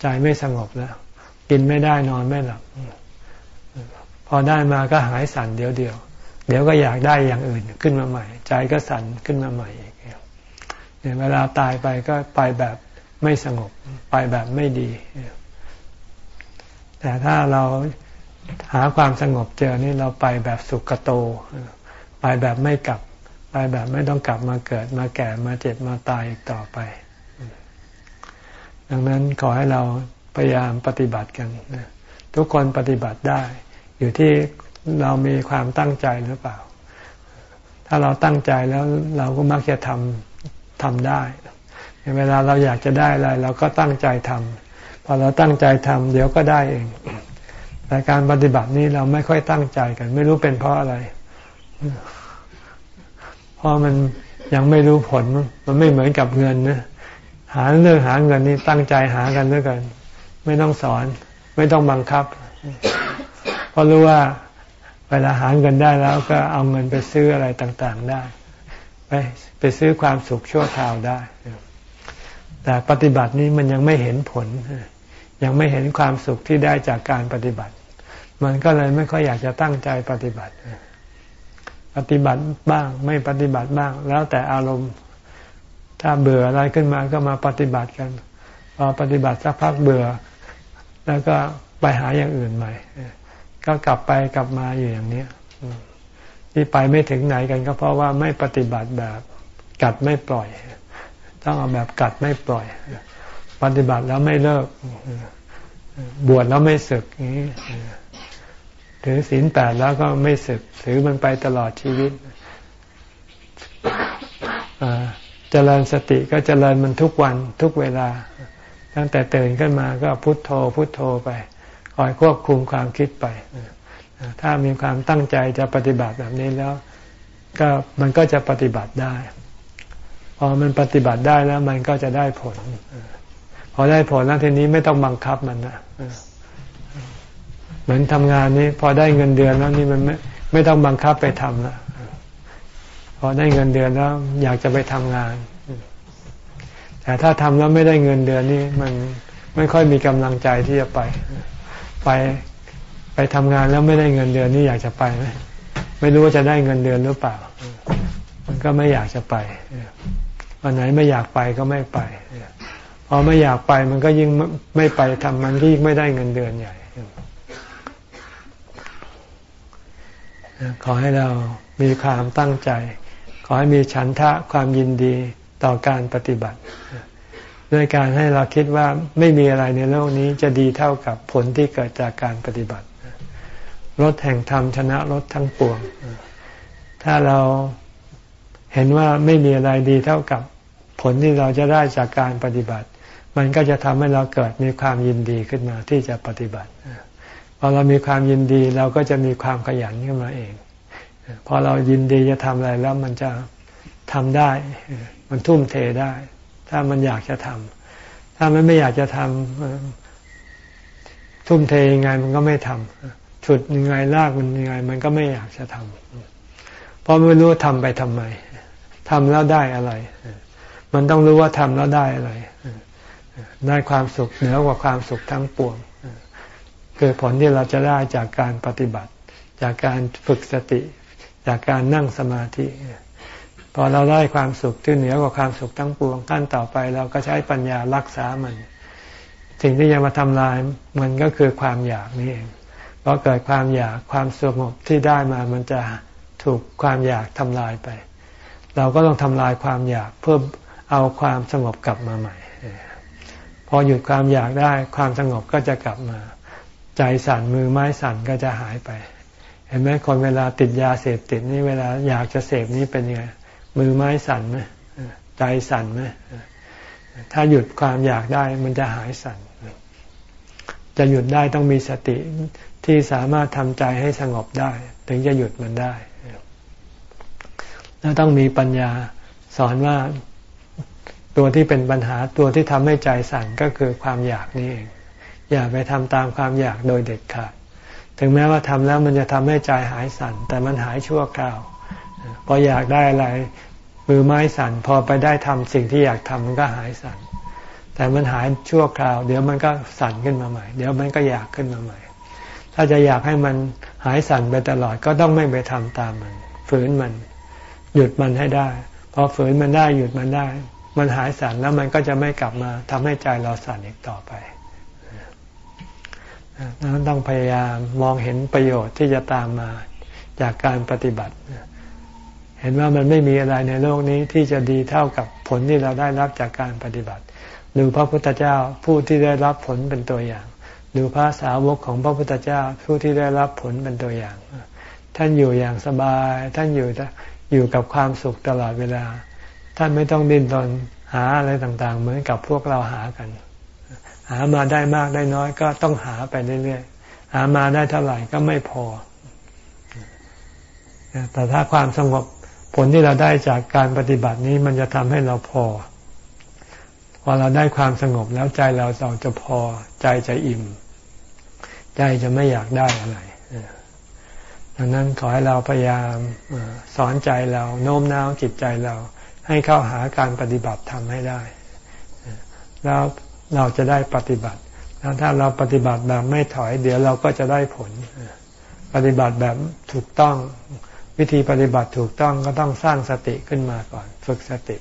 ใจไม่สงบแล้ว กินไม่ได้นอนไม่หลับ พอได้มาก็หายสั่นเดี๋ยวเดียว เดี๋ยวก็อยากได้อย่างอื่นขึ้นมาใหม่ ใจก็สั่นขึ้นมาใหม่อีกเนี่ยเวลาตายไปก็ไปแบบไม่สงบไปแบบไม่ดี แต่ถ้าเราหาความสงบเจอนี่เราไปแบบสุกโต ไปแบบไม่กลับ ไปแบบไม่ต้องกลับมาเกิดมาแก่มาเจ็บมาตายอีกต่อไป ดังนั้นขอให้เรา พยายามปฏิบัติกันทุกคนปฏิบัติได้ อยู่ที่เรามีความตั้งใจหรือเปล่า ถ้าเราตั้งใจแล้วเราก็มักจะทำทำได้ เวลาเราอยากจะได้อะไรเราก็ตั้งใจทำพอเราตั้งใจทำเดี๋ยวก็ได้เองแต่การปฏิบัตินี้เราไม่ค่อยตั้งใจกัน ไม่รู้เป็นเพราะอะไร เพราะมันยังไม่รู้ผล มันไม่เหมือนกับเงินนะหาเรื่องหาเงินนี่ตั้งใจหากันด้วยกัน ไม่ต้องสอน ไม่ต้องบังคับ เพราะรู้ว่าเวลาหาเงินได้แล้วก็เอาเงินไปซื้ออะไรต่างๆได้ ไปไปซื้อความสุขชั่วคราวได้ แต่ปฏิบัตินี้มันยังไม่เห็นผล ยังไม่เห็นความสุขที่ได้จากการปฏิบัติ มันก็เลยไม่ค่อยอยากจะตั้งใจปฏิบัติ ปฏิบัติบ้าง ไม่ปฏิบัติบ้าง แล้วแต่อารมณ์ ถ้าเบื่ออะไรขึ้นมาก็มาปฏิบัติกันพอปฏิบัติสักพักเบื่อ แล้วก็ไปหาอย่างอื่นใหม่ ก็กลับไปกลับมาอยู่อย่างนี้ที่ไปไม่ถึงไหนกันก็เพราะว่าไม่ปฏิบัติแบบกัดไม่ปล่อย ต้องเอาแบบกัดไม่ปล่อย ปฏิบัติแล้วไม่เลิก บวชแล้วไม่สึกนี้ถือศีลแปดแล้วก็ไม่สึกถือมันไปตลอดชีวิตเจริญสติก็เจริญมันทุกวันทุกเวลา ตั้งแต่ตื่นขึ้นมาก็พุโทโธพุโทโธไปคอยควบคุมความคิดไป ถ้ามีความตั้งใจจะปฏิบัติแบบนี้แล้ว ก็มันก็จะปฏิบัติได้ พอมันปฏิบัติได้แล้วมันก็จะได้ผล พอได้ผลแล้วทีนี้ไม่ต้องบังคับมันนะเหมือนทำงานนี้ พอได้เงินเดือนแล้วนี่มันไม่ไม่ต้องบังคับไปทำละพอได้เงินเดือนแล้ว อยากจะไปทำงาน แต่ถ้าทำแล้วไม่ได้เงินเดือนนี่มันไม่ค่อยมีกำลังใจที่จะไป ไปไปทำงานแล้วไม่ได้เงินเดือนนี่อยากจะไปไหมไม่รู้ว่าจะได้เงินเดือนหรือเปล่า มันก็ไม่อยากจะไปวันไหนไม่อยากไปก็ไม่ไปพอไม่อยากไปมันก็ยิ่งไม่ไปทำมันก็ยิ่งไม่ได้เงินเดือนใหญ่ขอให้เรามีความตั้งใจ ขอให้มีฉันทะความยินดี ต่อการปฏิบัติ ด้วยการให้เราคิดว่าไม่มีอะไรในโลกนี้จะดีเท่ากับผลที่เกิดจากการปฏิบัติรถแห่งธรรมชนะรถทั้งปวง ถ้าเราเห็นว่าไม่มีอะไรดีเท่ากับผลที่เราจะได้จากการปฏิบัติ มันก็จะทำให้เราเกิดมีความยินดีขึ้นมาที่จะปฏิบัติพอเรามีความยินดีเราก็จะมีความขยันขึ้นมาเอง พอเรายินดีจะทำอะไรแล้วมันจะทำได้ มันทุ่มเทได้ ถ้ามันอยากจะทำถ้ามันไม่อยากจะทำทุ่มเทยังไงมันก็ไม่ทำฉุดยังไงลากมันยังไง มันก็ไม่อยากจะทำเพราะไม่รู้ทำไปทำไมทำแล้วได้อะไร มันต้องรู้ว่าทำแล้วได้อะไร ได้ความสุขเหนือกว่าความสุขทั้งปวง คือผลที่เราจะได้จากการปฏิบัติ จากการฝึกสติ จากการนั่งสมาธิ พอเราได้ความสุขที่เหนือกว่าความสุขทั้งปวงขั้นต่อไป เราก็ใช้ปัญญารักษามัน สิ่งที่จะมาทำลายมันก็คือความอยากนี่เองพอเกิดความอยากความสงบที่ได้มามันจะถูกความอยากทำลายไป เราก็ต้องทำลายความอยากเพื่อเอาความสงบกลับมาใหม่ พอหยุดความอยากได้ความสงบก็จะกลับมา ใจสั่นมือไม้สั่นก็จะหายไป เห็นไหมคนเวลาติดยาเสพติดนี่เวลาอยากจะเสพนี่เป็นยังไง มือไม้สั่นไหมใจสั่นไหมถ้าหยุดความอยากได้มันจะหายสั่น จะหยุดได้ต้องมีสติที่สามารถทำใจให้สงบได้ ถึงจะหยุดมันได้ แล้วต้องมีปัญญาสอนว่าตัวที่เป็นปัญหาตัวที่ทำให้ใจสั่นก็คือความอยากนี่เองอย่าไปทำตามความอยากโดยเด็ดขาด ถึงแม้ว่าทำแล้วมันจะทำให้ใจหายสั่น แต่มันหายชั่วคราว พออยากได้อะไร มือไม้สั่นพอไปได้ทำสิ่งที่อยากทำมันก็หายสั่น แต่มันหายชั่วคราว เดี๋ยวมันก็สั่นขึ้นมาใหม่ เดี๋ยวมันก็อยากขึ้นมาใหม่ ถ้าจะอยากให้มันหายสั่นไปตลอดก็ต้องไม่ไปทำตามมัน ฝืนมัน หยุดมันให้ได้พอฝืนมันได้หยุดมันได้ มันหายสั่นแล้วมันก็จะไม่กลับมาทำให้ใจเราสั่นอีกต่อไปนั้นต้องพยายามมองเห็นประโยชน์ที่จะตามมาจากการปฏิบัติ เห็นว่ามันไม่มีอะไรในโลกนี้ที่จะดีเท่ากับผลที่เราได้รับจากการปฏิบัติ ดูพระพุทธเจ้าผู้ที่ได้รับผลเป็นตัวอย่าง ดูพระสาวกของพระพุทธเจ้าผู้ที่ได้รับผลเป็นตัวอย่าง ท่านอยู่อย่างสบาย ท่านอยู่อยู่กับความสุขตลอดเวลา ท่านไม่ต้องดิ้นรนหาอะไรต่างๆ เหมือนกับพวกเราหากัน หามาได้มากได้น้อยก็ต้องหาไปเรื่อยๆหามาได้เท่าไหร่ก็ไม่พอแต่ถ้าความสงบ ลที่เราได้จากการปฏิบัตินี้มันจะทำให้เราพอ พอเราได้ความสงบแล้วใจเราเราจะพอใจจะอิ่ม ใจจะไม่อยากได้อะไรดังนั้นขอให้เราพยายามสอนใจเราโน้มน้าวจิตใจเรา ให้เข้าหาการปฏิบัติทำให้ได้ แล้วเราจะได้ปฏิบัติ แล้วถ้าเราปฏิบัติแบบไม่ถอยเดี๋ยวเราก็จะได้ผล ปฏิบัติแบบถูกต้อง วิธีปฏิบัติถูกต้องก็ต้องสร้างสติขึ้นมาก่อน ฝึกสติ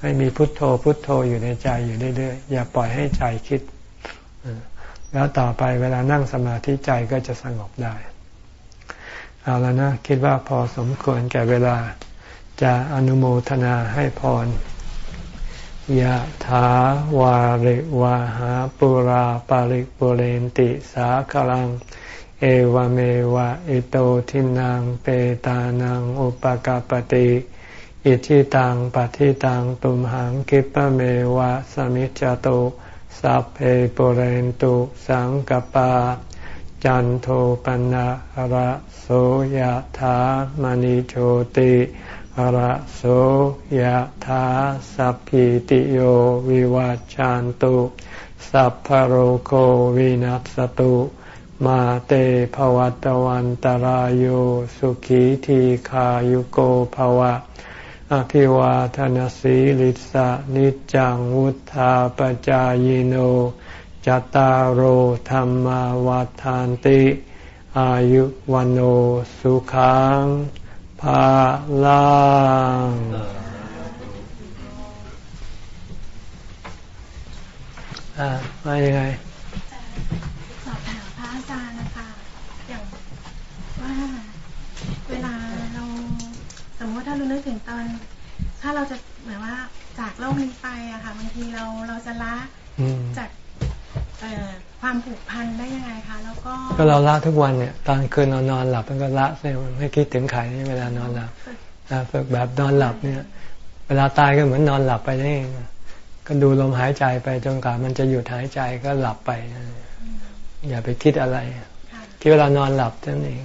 ให้มีพุทโธพุทโธอยู่ในใจอยู่เรื่อยๆอย่าปล่อยให้ใจคิด แล้วต่อไปเวลานั่งสมาธิใจก็จะสงบได้ เอาแล้วนะ คิดว่าพอสมควรแก่เวลาจะอนุโมทนาให้พรยะถาวาริวาหาปุราปาริกปุเรนติสาคลัง เอวเมวะอิโตทินังเปตานังอุปกาปติอิทิตังปฏิตังตุมหังกิปเมวะสมิจจโตสัพเพปุเรนตุสังกปา จันโทปนะระโสยะถามณิโชติระโสยธาสัพพิติโยวิวัจจันตุสัพพโรโควินัสตุ มาเตภวัตวันตารโยสุขีทีขายุโกภวะ อภิวาทนสีลิสะนิจังวุธาปจายโนจตารโหธรรมวาทานติ อายุวันโอสุขังภาลังอ่ามายังไง ถึงตอน ถ้าเราจะเหมือนว่าจากโลกนี้ไปอะค่ะบางทีเราเราจะละอืมจากเอ่อความผูกพันได้ยังไงคะแล้วก็ก็เราละทุกวันเนี่ย ตอนคืนนอนนอนหลับมันก็ละเนี่ยไม่คิดถึงใครนี่เวลานอนหลับฝึกนะฝึกแบบนอนหลับเนี่ย เวลาตายก็เหมือนนอนหลับไปนี่เองก็ดูลมหายใจไปจนกว่ามันจะหยุดหายใจก็หลับไป อย่าไปคิดอะไรค่ะคิดเวลานอนหลับนั่นเอง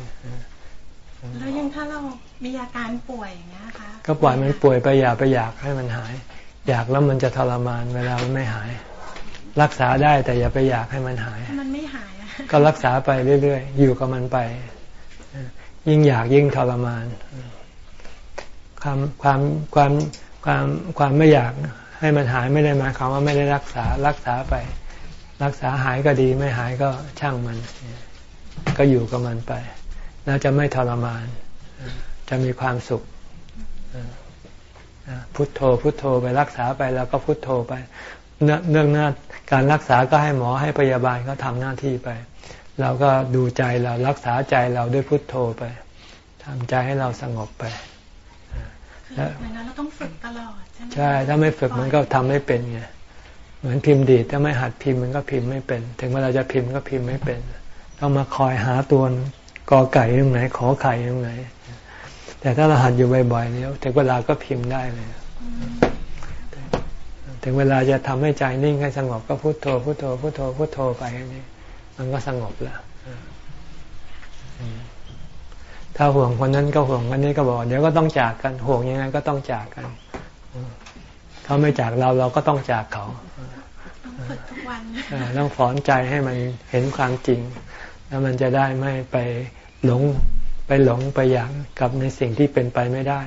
แล้วยังถ้าเรา มีอาการป่วยอย่างเงี้ยคะก็ปล่อยมันป่วยไปอย่าไปอยากให้มันหาย อยากแล้วมันจะทรมานเวลามันไม่หาย รักษาได้แต่อย่าไปอยากให้มันหายถ้ามันไม่หายอะก็รักษาไปเรื่อยๆ อยู่กับมันไป ยิ่งอยากยิ่งทรมาน ความความความความความไม่อยากให้มันหายไม่ได้หมายความว่าไม่ได้รักษารักษาไป รักษาหายก็ดีไม่หายก็ช่างมัน ก็อยู่กับมันไป แล้วจะไม่ทรมาน จะมีความสุขพุทโธพุทโธไปรักษาไปแล้วก็พุทโธไปเนื่องเรื่องหน้าการรักษาก็ให้หมอให้พยาบาลเขาทำหน้าที่ไป เราก็ดูใจเรารักษาใจเราด้วยพุทโธไปทำใจให้เราสงบไปคือเหมือนนั้นเราต้องฝึกตลอดใช่ไหมใช่ถ้าไม่ฝึกมันก็ทำไม่เป็นไงเหมือนพิมพ์ดีดถ้าไม่หัดพิมพ์มันก็พิมพ์ไม่เป็น ถึงเวลาจะพิมพ์ก็พิมพ์ไม่เป็น ต้องมาคอยหาตัวกอไก่ตรงไหนขอไข่ตรงไหน แต่ถ้าเราหัดอยู่บ่อยๆเนี่ยถึงเวลาก็พิมพ์ได้เลยถึงเวลาจะทำให้ใจนิ่งให้สงบก็พุโทโธพุโทโธพุโทโธพุโทโธไปแค่นี้มันก็สงบแล้วอืมถ้าห่วงคนนั้นก็ห่วงคนนี้ก็บอก เดี๋ยวก็ต้องจากกันห่วงยังไงก็ต้องจากกันอืมเขาไม่จากเราเราก็ต้องจากเขาต้องฝึกทุกวันเออต้องฝอนใจให้มันเห็นความจริง แล้วมันจะได้ไม่ไปหลง ไปหลงไปอยากกับในสิ่งที่เป็นไปไม่ได้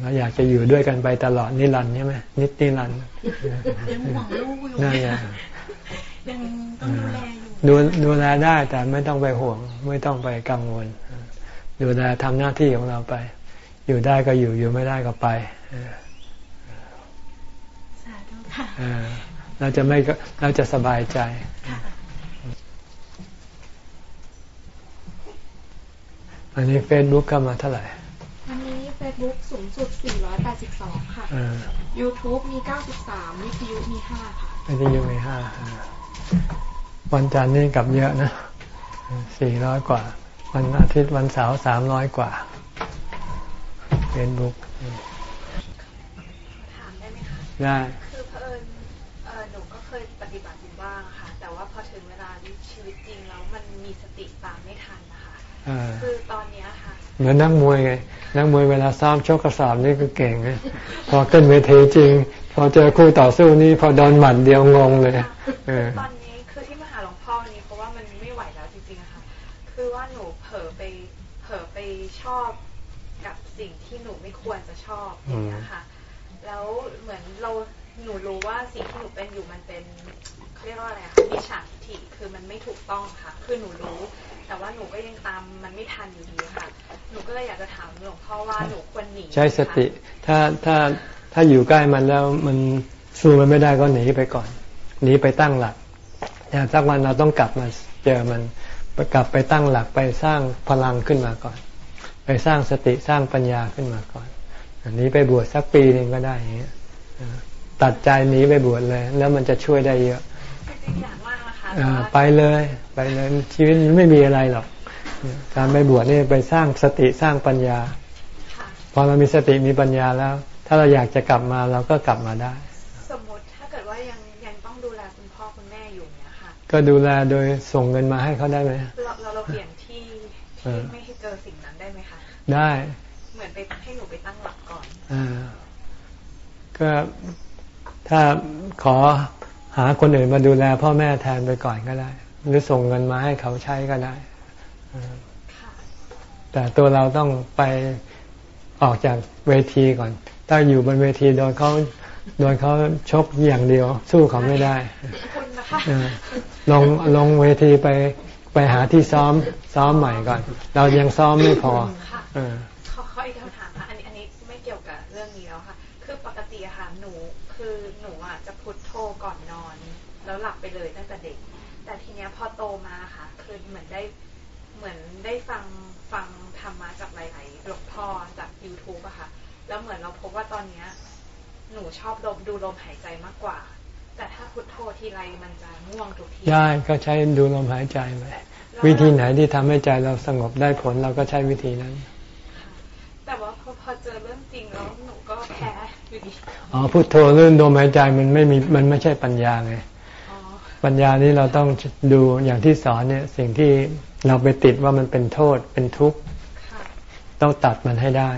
เราอยากจะอยู่ด้วยกันไปตลอดนิรันดร์ใช่ไหมนิดนิรันดร์ยังห่วงลูกอยู่นั่นไงยังต้องดูแลอยู่ดูดูแลได้แต่ไม่ต้องไปห่วง ไม่ต้องไปกังวล ดูแลทำหน้าที่ของเราไป อยู่ได้ก็อยู่อยู่ไม่ได้ก็ไปเออสาธุค่ะเออเราจะไม่ก็เราจะสบายใจ ค่ะ อันนี้เฟซบุ๊กเข้ามาเท่าไหร่วันนี้ Facebook สูงสุด 482 ค่ะเออ YouTube มี 93 วิทยุมี 5 ค่ะไม่ได้อยู่ในห้าอ่าวันจันทร์นี่กลับเยอะนะสี่ร้อยกว่า วันอาทิตย์วันเสาร์สามร้อยกว่าเฟซบุ๊กถามได้ไหมคะ ได้ คะอ่าคือตอนเนี้ยค่ะเหมือนนักมวยไงนักมวยเวลาซ้อมชกกระสอบนี่ก็เก่งนะพอขึ้นเวทีจริง พอเจอคู่ต่อสู้นี่พอโดนหมัดเดียวงงเลยเออตอนนี้คือที่มาหาหลวงพ่อวันนี้เพราะว่ามันไม่ไหวแล้วจริงๆอะค่ะคือว่าหนูเผลอไปเผลอไปชอบกับสิ่งที่หนูไม่ควรจะชอบอย่างเงี้ยค่ะ แล้วเหมือนเราหนูรู้ว่าสิ่งที่หนูเป็นอยู่มันเป็นเขาเรียกว่าอะไรอะคะมิจฉาทิฏฐิคือมันไม่ถูกต้องค่ะ คือหนูรู้ แต่ว่าหนูก็ยังตามมันไม่ทันอยู่ดีค่ะ หนูก็เลยอยากจะถามหลวงพ่อว่าหนูควรหนีใช้สติไหมคะถ้าถ้าถ้าอยู่ใกล้มันแล้วมันสู้มันไม่ได้ก็หนีไปก่อน หนีไปตั้งหลักแต่สักวันเราต้องกลับมาเจอมันกลับไปตั้งหลักไปสร้างพลังขึ้นมาก่อน ไปสร้างสติสร้างปัญญาขึ้นมาก่อน อันนี้ไปบวชสักปีหนึ่งก็ได้อย่างเงี้ยเออตัดใจหนีไปบวชเลย แล้วมันจะช่วยได้เยอะจริงๆอยาก ไปเลย ไปเลยชีวิตมันไม่มีอะไรหรอก การไปบวชนี่ไปสร้างสติสร้างปัญญาค่ะพอเรามีสติมีปัญญาแล้ว ถ้าเราอยากจะกลับมาเราก็กลับมาได้ สมมติถ้าเกิดว่ายังยังต้องดูแลคุณพ่อคุณแม่อยู่เนี่ยค่ะ ก็ดูแลโดยส่งเงินมาให้เขาได้ไหมเราเราเราเปลี่ยนที่เอที่อไม่ให้เจอสิ่งนั้นได้ไหมคะ ได้ เหมือนไปให้หนูไปตั้งหลักก่อน อ่า ก็ถ้าขอ หาคนอื่นมาดูแลพ่อแม่แทนไปก่อนก็ได้ หรือส่งเงินมาให้เขาใช้ก็ได้ แต่ตัวเราต้องไปออกจากเวทีก่อน ถ้าอยู่บนเวทีโดนเขาโดนเขาชกอย่างเดียว สู้เขาไม่ได้คุณนะคะเออลงลงเวทีไปไปหาที่ซ้อมซ้อมใหม่ก่อน เรายังซ้อมไม่พอ ได้ฟังฟังธรรมะจากหลายๆหลวงพ่อจาก YouTube อะค่ะ แล้วเหมือนเราพบว่าตอนเนี้ยหนูชอบลมดูลมหายใจมากกว่า แต่ถ้าพุทโธทีไรมันจะง่วงทุกทีได้ก็ใช้ดูลมหายใจไปวิธีไหนที่ทำให้ใจเราสงบได้ผลเราก็ใช้วิธีนั้น แต่ว่าพอพอเจอเรื่องจริงแล้วหนูก็แพ้อยู่ดีอ๋อพุทโธเรื่องลมหายใจมันไม่มีมันไม่ใช่ปัญญาไงอ๋อปัญญานี้เราต้องดูอย่างที่สอนเนี่ยสิ่งที่ เราไปติดว่ามันเป็นโทษเป็นทุกข์ค่ะต้องตัดมันให้ได้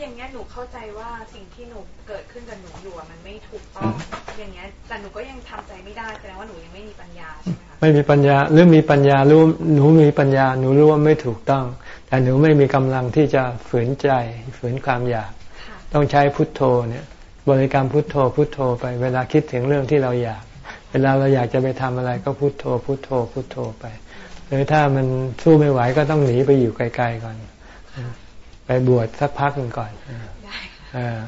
อย่างเงี้ยหนูเข้าใจว่าสิ่งที่หนูเกิดขึ้นกับหนูอยู่อะมันไม่ถูกต้องอย่างเงี้ยแต่หนูก็ยังทำใจไม่ได้แสดงว่าหนูยังไม่มีปัญญาใช่ไหมคะไม่มีปัญญาหรือมีปัญญารู้หนูมีปัญญาหนูรู้ว่าไม่ถูกต้อง แต่หนูไม่มีกำลังที่จะฝืนใจฝืนความอยากค่ะต้องใช้พุทโธเนี่ย บริกรรมพุทโธพุทโธไปเวลาคิดถึงเรื่องที่เราอยาก เวลาเราอยากจะไปทำอะไรก็พุทโธพุทโธพุทโธไป หรือถ้ามันสู้ไม่ไหวก็ต้องหนีไปอยู่ไกลๆก่อน ไปบวชสักพักหนึ่งก่อนได้ค่ะเออ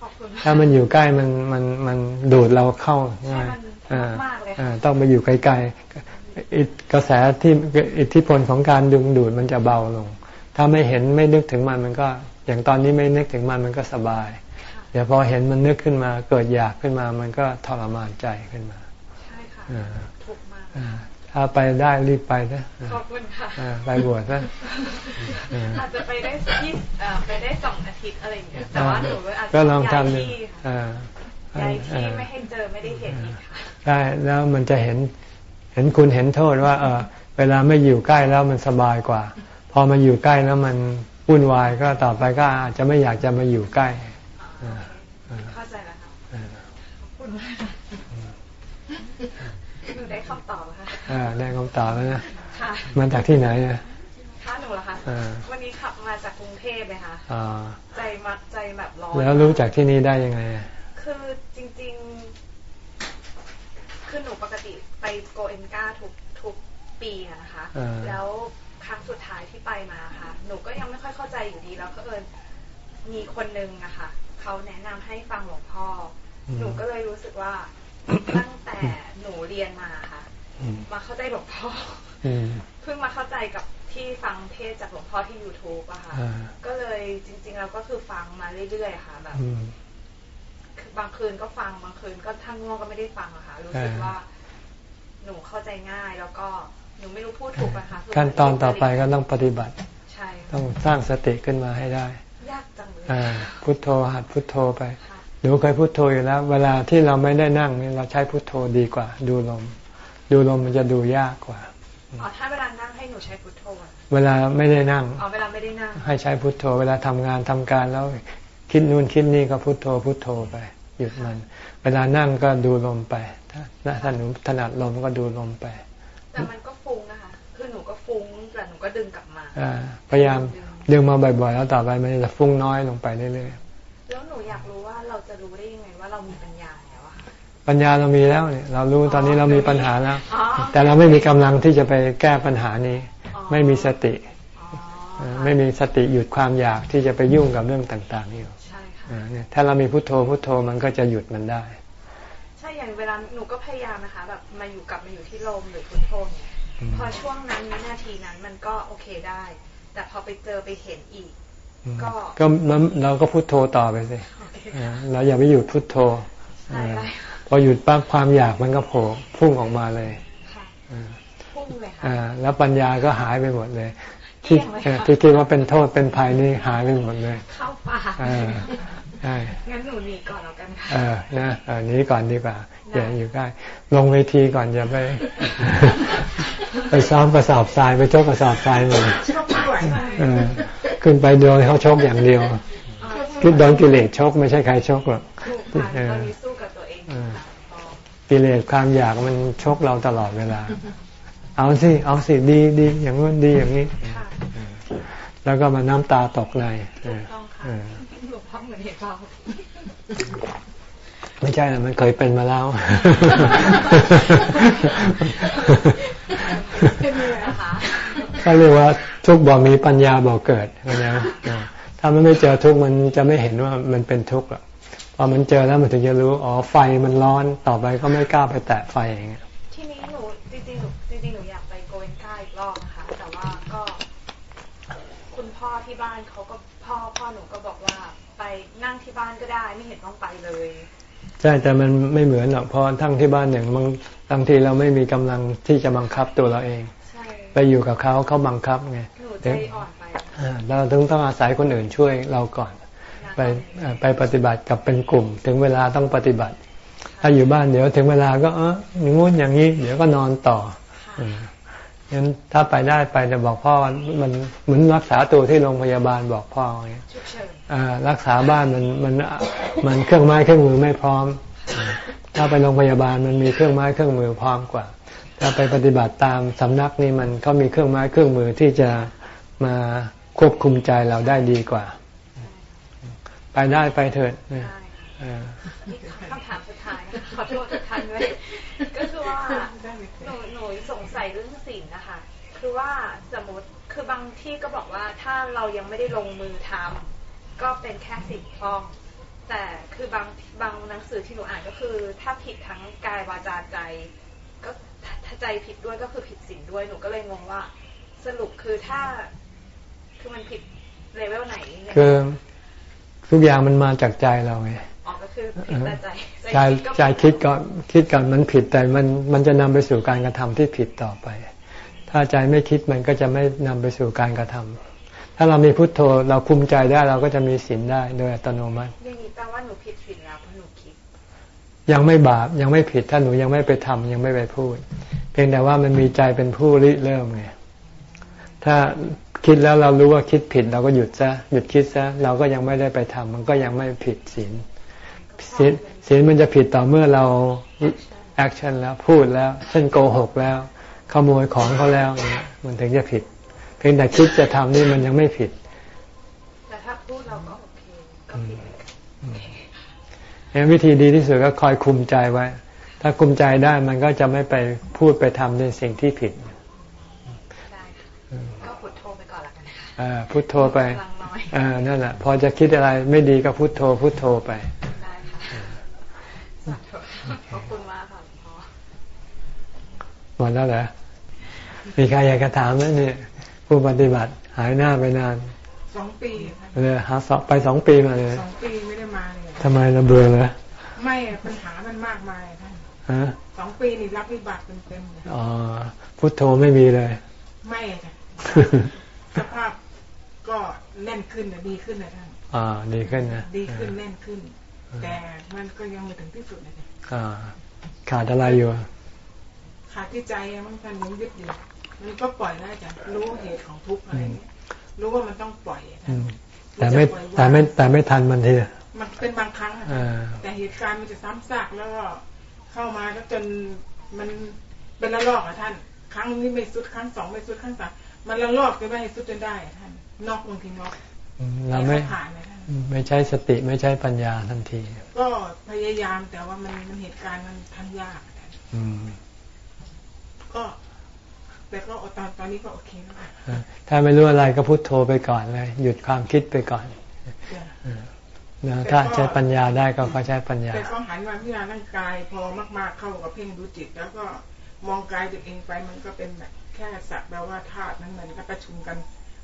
ขอบคุณมากถ้ามันอยู่ใกล้มันมันมันดูดเราเข้าใช่ง่ายมันอ่มากเลยอ่าค่ะต้องไปอยู่ไกลๆอิกระแสที่อิทธิพลของการดึงดูดมันจะเบาลง ถ้าไม่เห็นไม่นึกถึงมันมันก็ อย่างตอนนี้ไม่นึกถึงมันมันก็สบายเดี๋ยวพอเห็นมันนึกขึ้นมา เกิดอยากขึ้นมา มันก็ทรมานใจขึ้นมา ใช่ค่ะอ่าถูกมากอ่า ถ้าไปได้รีบไปนะขอบคุณค่ะอ่าไปบวชนะอ่าอาจจะไปได้ที่เอ่อไปได้สองอาทิตย์อะไรอย่างเงี้ยแต่ว่าหนูอาจจะก็ลองย้ายทำดูที่ค่ะอ่าย้ายที่อ่าไม่ให้เจอไม่ได้เห็นอีกค่ะได้แล้วมันจะเห็นเห็นคุณเห็นโทษว่า เออเวลาไม่อยู่ใกล้แล้วมันสบายกว่า พอมาอยู่ใกล้แล้วมันวุ่นวายก็ต่อไปก็อาจจะไม่อยากจะมาอยู่ใกล้อ๋อโอเคเข้าใจแล้วค่ะอ่าขอบคุณมากค่ะหนูได้คำตอบแล้วค่ะอ่า ได้คำตอบแล้วนะค่ะมาจากที่ไหนอะค่ะหนูเหรอคะอ่าวันนี้ขับมาจากกรุงเทพเลยค่ะอ่าใจมัดใจแบบร้อนแล้วรู้จากที่นี่ได้ยังไงอะคือจริง ๆ คือหนูปกติไปโกเอนกาทุกทุกปีอะนะคะ แล้วครั้งสุดท้ายที่ไปมาค่ะ หนูก็ยังไม่ค่อยเข้าใจอยู่ดี แล้วก็เอิญมีคนนึงอะค่ะเขาแนะนำให้ฟังหลวงพ่ออหนูก็เลยรู้สึกว่าตั้งแต่หนูเรียนมาค่ะอื มมาเข้าใจหลวงพ่ออืมเพิ่งมาเข้าใจกับที่ฟังเทศจากหลวงพ่อที่ YouTube อะค่ะอ่าก็เลยจริง ๆ เราก็คือฟังมาเรื่อยๆค่ะแบบอืมคือบางคืนก็ฟังบางคืนก็ถ้าง่วงก็ไม่ได้ฟังอะค่ะ รู้สึกอ่าว่า หนูเข้าใจง่ายแล้วก็หนูไม่รู้พูดถูกนะคะคืขั้นตอนต่อไปก็ต้องปฏิบัติใช่ต้องสร้างสติขึ้นมาให้ได้ ยากจังเลยอ่าพุทโธหัดพุทโธไปค่ะหนูเคยพุทโธอยู่แล้ว เวลาที่เราไม่ได้นั่งนี่เราใช้พุทโธดีกว่า ดูลม ดูลมมันจะดูยากกว่าอ๋อถ้าเวลานั่งให้หนูใช้พุทโธอะเวลาไม่ได้นั่งอ๋อเวลาไม่ได้นั่ง ให้ใช้พุทโธ เวลาทำงานทำการแล้วคิดนู่นคิดนี่ก็พุทโธพุทโธไป หยุดมัน เวลานั่งก็ดูลมไปถ้าถ้าหนูถนัดลมก็ดูลมไป แต่มันก็ฟุ้งนะคะคือหนูก็ฟุ้งแต่หนูก็ดึงกลับมาอ่าพยายามดึงมาบ่อยๆแล้วต่อไปมันจะฟุ้งน้อยลงไปเรื่อยแล้วหนูอยากรู้ว่าเรา ปัญญาเรามีแล้วเนี่ยเรารู้ตอนนี้เรามีปัญหาแล้วอ๋อแต่เราไม่มีกำลังที่จะไปแก้ปัญหานี้อ๋อไม่มีสติอ๋อเออไม่มีสติหยุดความอยากที่จะไปยุ่งกับเรื่องต่างๆอยู่ใช่ค่ะเออเนี่ยถ้าเรามีพุทโธพุทโธมันก็จะหยุดมันได้ ใช่อย่างเวลาหนูก็พยายามนะคะแบบมาอยู่กลับมาอยู่ที่ลมหรือพุทโธเนี่ยอืมพอช่วงนั้นวินาทีนั้นมันก็โอเคได้ แต่พอไปเจอไปเห็นอีก ก็ก็มันเราก็พุทโธต่อไปสิโอเคเออเราอย่าไปหยุดพุทโธใช่ได้เออ พอหยุดปั๊บความอยากมันก็โผล่พุ่งออกมาเลยค่ะเออพุ่งเลยค่ะอ่าแล้วปัญญาก็หายไปหมดเลย ที่เกลี้ยงเลยเออค่ะที่คิดว่าเป็นโทษเป็นภัยนี่หายไปหมดเลย เข้าป่าเออใช่งั้นหนูหนีก่อนแล้วกันค่ะเออนะเออนี้ก่อนดีกว่าอย่าอยู่ใกล้ลงเวทีก่อนอย่าไป ไปซ้อมกระสอบทรายไปชกกระสอบทรายเลยชอบปวดเออขึ้นไปโดนเขาชกอย่างเดียวคิดโดนกิเลสชกไม่ใช่ใครชกหรอกถูกค่ะตอนนี้สู้กับ ตัวเองเออค่ะพอกิเลสความอยากมันชกเราตลอดเวลา เอาสิ เอาสิดีดีอย่างนู้นดีอย่างนี้ค่ะแล้วก็มาน้ำตาตกในเอถูกอต้องค่ะเออหลวงพ่อเหมือนเห็นเราไม่ใช่นะมันเคยเป็นมาแล้ว เป็นเลยนะคะก็เรียกว่าทุกข์บ่มีปัญญาบ่เกิดเข้าใจไหมอ่าถ้ามันไม่เจอทุกข์มันจะไม่เห็นว่ามันเป็นทุกข์หรอก พอมันเจอแล้วมันถึงจะรู้ อ๋อ ไฟมันร้อน ต่อไปก็ไม่กล้าไปแตะไฟอย่างเงี้ยทีนี้หนูจริงๆหนูจริงๆหนูอยากไปโกเอนกาอีกรอบนะคะ แต่ที่บ้านเขาก็พ่อพ่อหนูก็บอกว่าไปนั่งที่บ้านก็ได้ไม่เห็นต้องไปเลย ใช่แต่มันไม่เหมือนหรอกเพราะทั้งที่บ้านอย่างบางบางทีเราไม่มีกำลังที่จะบังคับตัวเราเองใช่ไปอยู่กับเขาเขาบังคับไงหนูใจอ่อนไปอ่าเราถึงต้องอาศัยคนอื่นช่วยเราก่อน ไปไปปฏิบัติกับเป็นกลุ่ม ถึงเวลาต้องปฏิบัติ ถ้าอยู่บ้านเดี๋ยวถึงเวลาก็เอออย่างงู้นอย่างนี้ เดี๋ยวก็นอนต่ออืมงั้นถ้าไปได้ไปแต่บอกพ่อมันเหมือนรักษาตัวที่โรงพยาบาลบอกพ่ออย่างเงี้ยรักษาบ้านมันมันมันเครื่องไม้เครื่องมือไม่พร้อม ถ้าไปโรงพยาบาลมันมีเครื่องไม้เครื่องมือพร้อมกว่า ถ้าไปปฏิบัติตามสำนักนี่มันก็มีเครื่องไม้เครื่องมือที่จะมาควบคุมใจเราได้ดีกว่า ไปได้ไปเถิดเนี่ยได้เออนี่คำถามสุดท้ายนะคะขอโทษทุกท่านด้วยก็คือว่าหนูหนูสงสัยเรื่องศีลนะคะ คือว่าสมมติคือบางที่ก็บอกว่าถ้าเรายังไม่ได้ลงมือทำก็เป็นแค่สิ่งคล่อง แต่คือบางบางหนังสือที่หนูอ่านก็คือ ถ้าผิดทั้งกายวาจาใจ ก็ถ้าใจผิดด้วยก็คือผิดศีลด้วยหนูก็เลยงงว่า สรุปคือถ้าคือมันผิดเลเวลไหนเนี่ยคือ ทุกอย่างมันมาจากใจเราไงอ๋อก็คือผิดแต่ใจใจใจคิดก่อนคิดก่อนมันผิดแต่มันมันจะนำไปสู่การกระทำที่ผิดต่อไป ถ้าใจไม่คิดมันก็จะไม่นำไปสู่การกระทำถ้าเรามีพุทโธเราคุมใจได้เราก็จะมีศีลได้โดยอัตโนมัติอย่างนี้แปลว่าหนูผิดศีลแล้วเพราะหนูคิด ยังไม่บาปยังไม่ผิดถ้าหนูยังไม่ไปทำยังไม่ไปพูด เพียงแต่ว่ามันมีใจเป็นผู้ริเริ่มไง ถ้าคิดแล้วเรารู้ว่าคิดผิดเราก็หยุดซะหยุดคิดซะเราก็ยังไม่ได้ไปทำมันก็ยังไม่ผิดศีลศีลศีลมันจะผิดต่อเมื่อเรา action แล้วพูดแล้วเช่นโกหกแล้ว ขโมยของเขาแล้วเนี่ยมันถึงจะผิด เพียงแต่คิดจะทำนี่มันยังไม่ผิดแต่ถ้าพูดเราก็โอเคก็ผิดงั้นวิธีดีที่สุดก็คอยคุมใจไว้ ถ้าคุมใจได้มันก็จะไม่ไปพูดไปทำในสิ่งที่ผิดได้ค่ะก็พุทโธไปก่อนละกันนะคะ อ่า พุทโธไปพลังน้อยอ่านั่นแหละ พอจะคิดอะไรไม่ดีก็พุทโธ พุทโธไปได้ค่ะสาธุขอบคุณมากค่ะหลวงพ่อหมดแล้วเหรอมีใครอยากจะถามไหมเนี่ยผู้ปฏิบัติหายหน้าไปนานสองปีค่ะเลยหาสอบไปสองปีมาเลยสองปีไม่ได้มาเลยทำไมเราเบื่อเหรอไม่ปัญหามันมากมายท่านฮะสองปีนี่รับวิบัติเต็มๆเลยอ๋อพุทโธไม่มีเลย ไม่ค่ะสภาพก็ แน่นขึ้นนะดีขึ้นนะท่านอ่า ดีขึ้นนะดีขึ้นแน่นขึ้น แต่มันก็ยังไม่ถึงที่สุดนะจ๊ะอ่า ขาดอะไรอยู่ขาดที่ใจอะมันท่านยังยึดอยู่มันก็ปล่อยแล้วจ้ะรู้เหตุของทุกข์อะไรเงี้ยรู้ว่ามันต้องปล่อยอะอืท่านมแต่ไม่แต่ไม่แต่ไม่ทันมันทีมันเป็นบางครั้งอะอ่าแต่เหตุการณ์มันจะซ้ำซากแล้วก็เข้ามาแล้วจนมันเป็นระลอกอะท่าน ครั้งนี้ไม่สุดครั้งสองไม่สุดครั้งสามมันระลอกจนไม่ให้สุดจนได้อะท่าน นอกบางทีนอกอืมเราไม่ผ่านนะท่านไม่ใช้สติไม่ใช้ปัญญาทันที ก็พยายามแต่ว่ามันมันเหตุการณ์มันทันยากอะท่านอืมก็แต่ก็ตอนตอนนี้ก็โอเคแล้วค่ะอ่าถ้าไม่รู้อะไรก็พุโทโธไปก่อนเลย หยุดความคิดไปก่อนจ้ะนะถ้าใช้ปัญญาได้ก็ก็ใช้ปัญญาแต่ก็หันมาพิจารณาร่างกาย พอมากๆเข้ากับเพ่งดูจิต แล้วก็มองกายตัวเองไปมันก็เป็นแบบแค่สักแปลว่าธาตุนั้นมันก็ประชุมกัน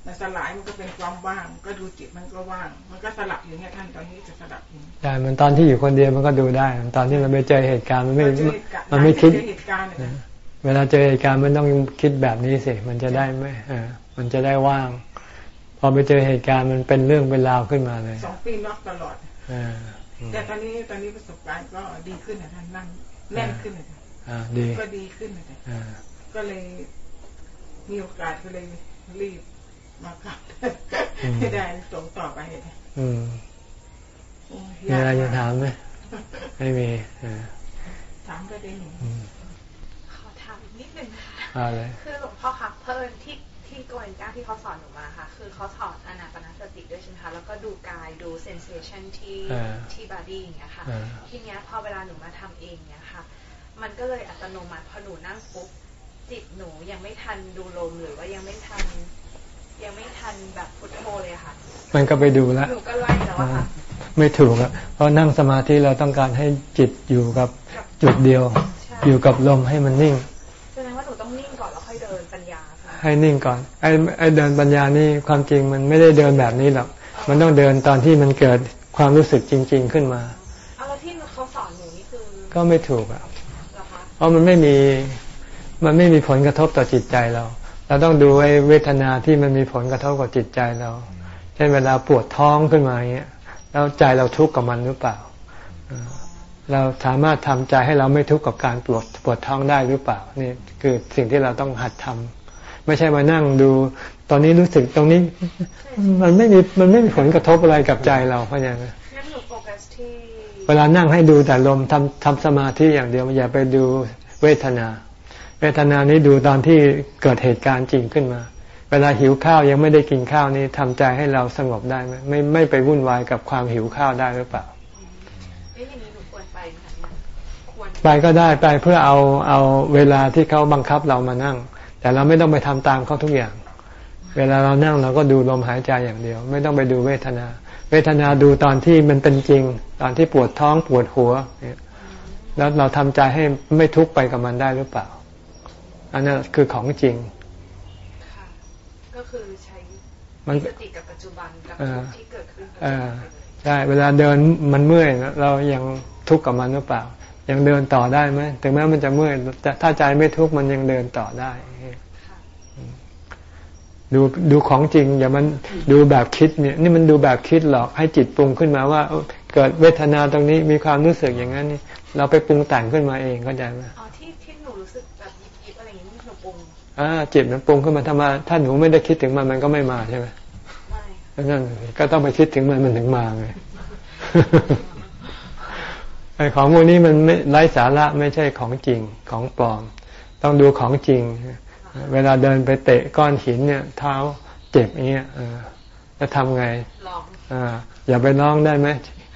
มันสลายมันก็เป็นความว่าง ก็ดูจิตมันก็ว่าง มันก็สลับอยู่เนี่ยท่านตอนนี้จะสลับอยู่แต่มันตอนที่อยู่คนเดียวมันก็ดูได้ ตอนที่มันไปเจอเหตุการณ์มันไม่พอเจอเหตุการณ์มันไม่คิดเจอเหตุการณ์เนี่ยเวลาเจอเหตุการณ์มันต้องคิดแบบนี้สิมันจะได้ไม่เออมันจะได้ว่าง พอไปเจอเหตุการณ์มันเป็นเรื่องเป็นราวขึ้นมาเลยสองปีน็อกตลอดเอออืมแต่ตอนนี้ตอนนี้ประสบการณ์ก็ดีขึ้นนะท่านนั่งแน่นขึ้นนะท่านอ่าดีก็ดีขึ้นนะท่านอ่าก็เลยมีโอกาสก็เลยรีบ มากลับให้ได้ส่งต่อไปนะอืมโอ้ยมีอะไรยกจะถามไหมไม่มีอ่าถามก็ได้หนูอืมขอถามอีกนิดนึงค่ะเอาเลยคือหลวงพ่อคะเพิ่มที่ที่โกเอนก้าที่เขาสอนหนูมาค่ะ คือเขาสอนอนาปานสติด้วยใช่ไหมคะแล้วก็ดูกายดู sensation ที่อ่าที่ body อย่างเงี้ยค่ะอ่าทีเนี้ยพอเวลาหนูมาทำเองเนี้ยค่ะ มันก็เลยอัตโนมัติพอหนูนั่งปุ๊บจิตหนูยังไม่ทันดูลมหรือว่ายังไม่ทัน ยังไม่ทันแบบพุทโธเลยอะค่ะ มันก็ไปดูแล้วหนูก็ไล่แล้วอะค่ะไม่ถูกอะเพราะนั่งสมาธิเราต้องการให้จิตอยู่กับจุดเดียวใช่อยู่กับลมให้มันนิ่งแสดงว่าหนูต้องนิ่งก่อนแล้วค่อยเดินปัญญาค่ะให้นิ่งก่อนไอ้ไอ้เดินปัญญานี่ความจริงมันไม่ได้เดินแบบนี้หรอกมันต้องเดินตอนที่มันเกิดความรู้สึกจริง ๆ ขึ้นมาเอาแล้วที่เขาสอนหนูนี่คือก็ไม่ถูกอะเหรอคะเพราะมันไม่มีมันไม่มีผลกระทบต่อจิตใจเรา เราต้องดูไอ้เวทนาที่มันมีผลกระทบกับจิตใจเรา เช่นเวลาปวดท้องขึ้นมาอย่างเงี้ยแล้วใจเราทุกข์กับมันหรือเปล่าเอ่อเราสามารถทำใจให้เราไม่ทุกข์กับการปวดปวดท้องได้หรือเปล่า นี่คือสิ่งที่เราต้องหัดทำไม่ใช่มานั่งดู ตอนนี้รู้สึกตรงนี้ มันไม่มีมันไม่มีผลกระทบอะไรกับใจเราเพราะอย่างนั้นงั้นหนูโฟกัสที่เวลานั่งให้ดูแต่ลมทำทำสมาธิอย่างเดียวอย่าไปดูเวทนาเวทนานี้ดูตอนที่เกิดเหตุการณ์จริงขึ้นมา เวลาหิวข้าวยังไม่ได้กินข้าวนี้ทำใจให้เราสงบได้ไหมไม่ไม่ไปวุ่นวายกับความหิวข้าวได้หรือเปล่าไปก็ได้ไปเพื่อเอาเอาเวลาที่เขาบังคับเรามานั่ง แต่เราไม่ต้องไปทำตามเขาทุกอย่าง เวลาเรานั่งเราก็ดูลมหายใจอย่างเดียว ไม่ต้องไปดูเวทนา เวทนาดูตอนที่มันเป็นจริง ตอนที่ปวดท้องปวดหัว แล้วเราทำใจให้ไม่ทุกข์ไปกับมันได้หรือเปล่า อันนั้นคือของจริงค่ะก็คือใช้มันสติกับปัจจุบันกับเออทุกข์ที่เกิดขึ้นเออใช่เวลาเดินมันเมื่อยเรายังทุกข์กับมันหรือเปล่า ยังเดินต่อได้ไหมถึงแม้มันจะเมื่อยแต่ถ้าใจไม่ทุกข์มันยังเดินต่อได้ดูดูของจริง อย่ามันดูแบบคิดเนี่ย นี่มันดูแบบคิดหรอกให้จิตปรุงขึ้นมาว่าเอ้าเกิดเวทนาตรงนี้มีความรู้สึกอย่างนั้นนี่เราไปปรุงแต่งขึ้นมาเองเข้าใจไหมอ๋ อ่าจิตมันปรุงขึ้นมาทำไมาถ้าหนูไม่ได้คิดถึงมันมันก็ไม่มาใช่ไหมไม่นั่นสิก็ต้องไปคิดถึงมันมันถึงมาไงไอ้ของพวกนี้มันไม่ไร้สาระไม่ใช่ของจริงของปลอม ต้องดูของจริง เวลาเดินไปเตะก้อนหินเนี่ย เท้าเจ็บอย่างเงี้ยเออจะทำไงลองอ่าอย่าไปร้องได้ไหม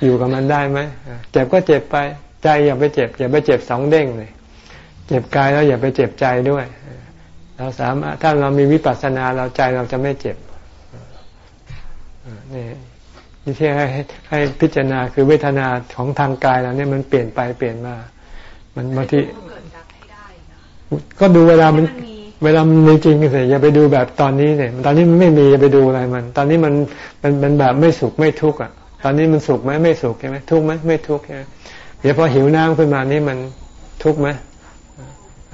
อยู่กับมันได้ไหมอ่าเจ็บก็เจ็บไป ใจอย่าไปเจ็บ อย่าไปเจ็บสองเด้งเลย เจ็บกายแล้วอย่าไปเจ็บใจด้วย เออเราสามารถถ้าเรามีวิปัสสนาเราใจเราจะไม่เจ็บอ่านี่นี่ที่ให้ให้ให้พิจารณาคือเวทนาของทางกายเราเนี่ยมันเปลี่ยนไปเปลี่ยนมา มันบางทีต้องเกิดดับให้ได้นะก็ดูเวลามันให้มันมีเวลามันมีจริงสิอย่าไปดูแบบตอนนี้เนี่ยตอนนี้มันไม่มีอย่าไปดูอะไรมัน ตอนนี้มันมันเป็นแบบไม่สุขไม่ทุกข์อะ ตอนนี้มันสุขไหมไม่สุขใช่ไหมทุกข์ไหมไม่ทุกข์ใช่ไหมเดี๋ยวพอหิวน้ำขึ้นมานี่มันทุกข์ไหม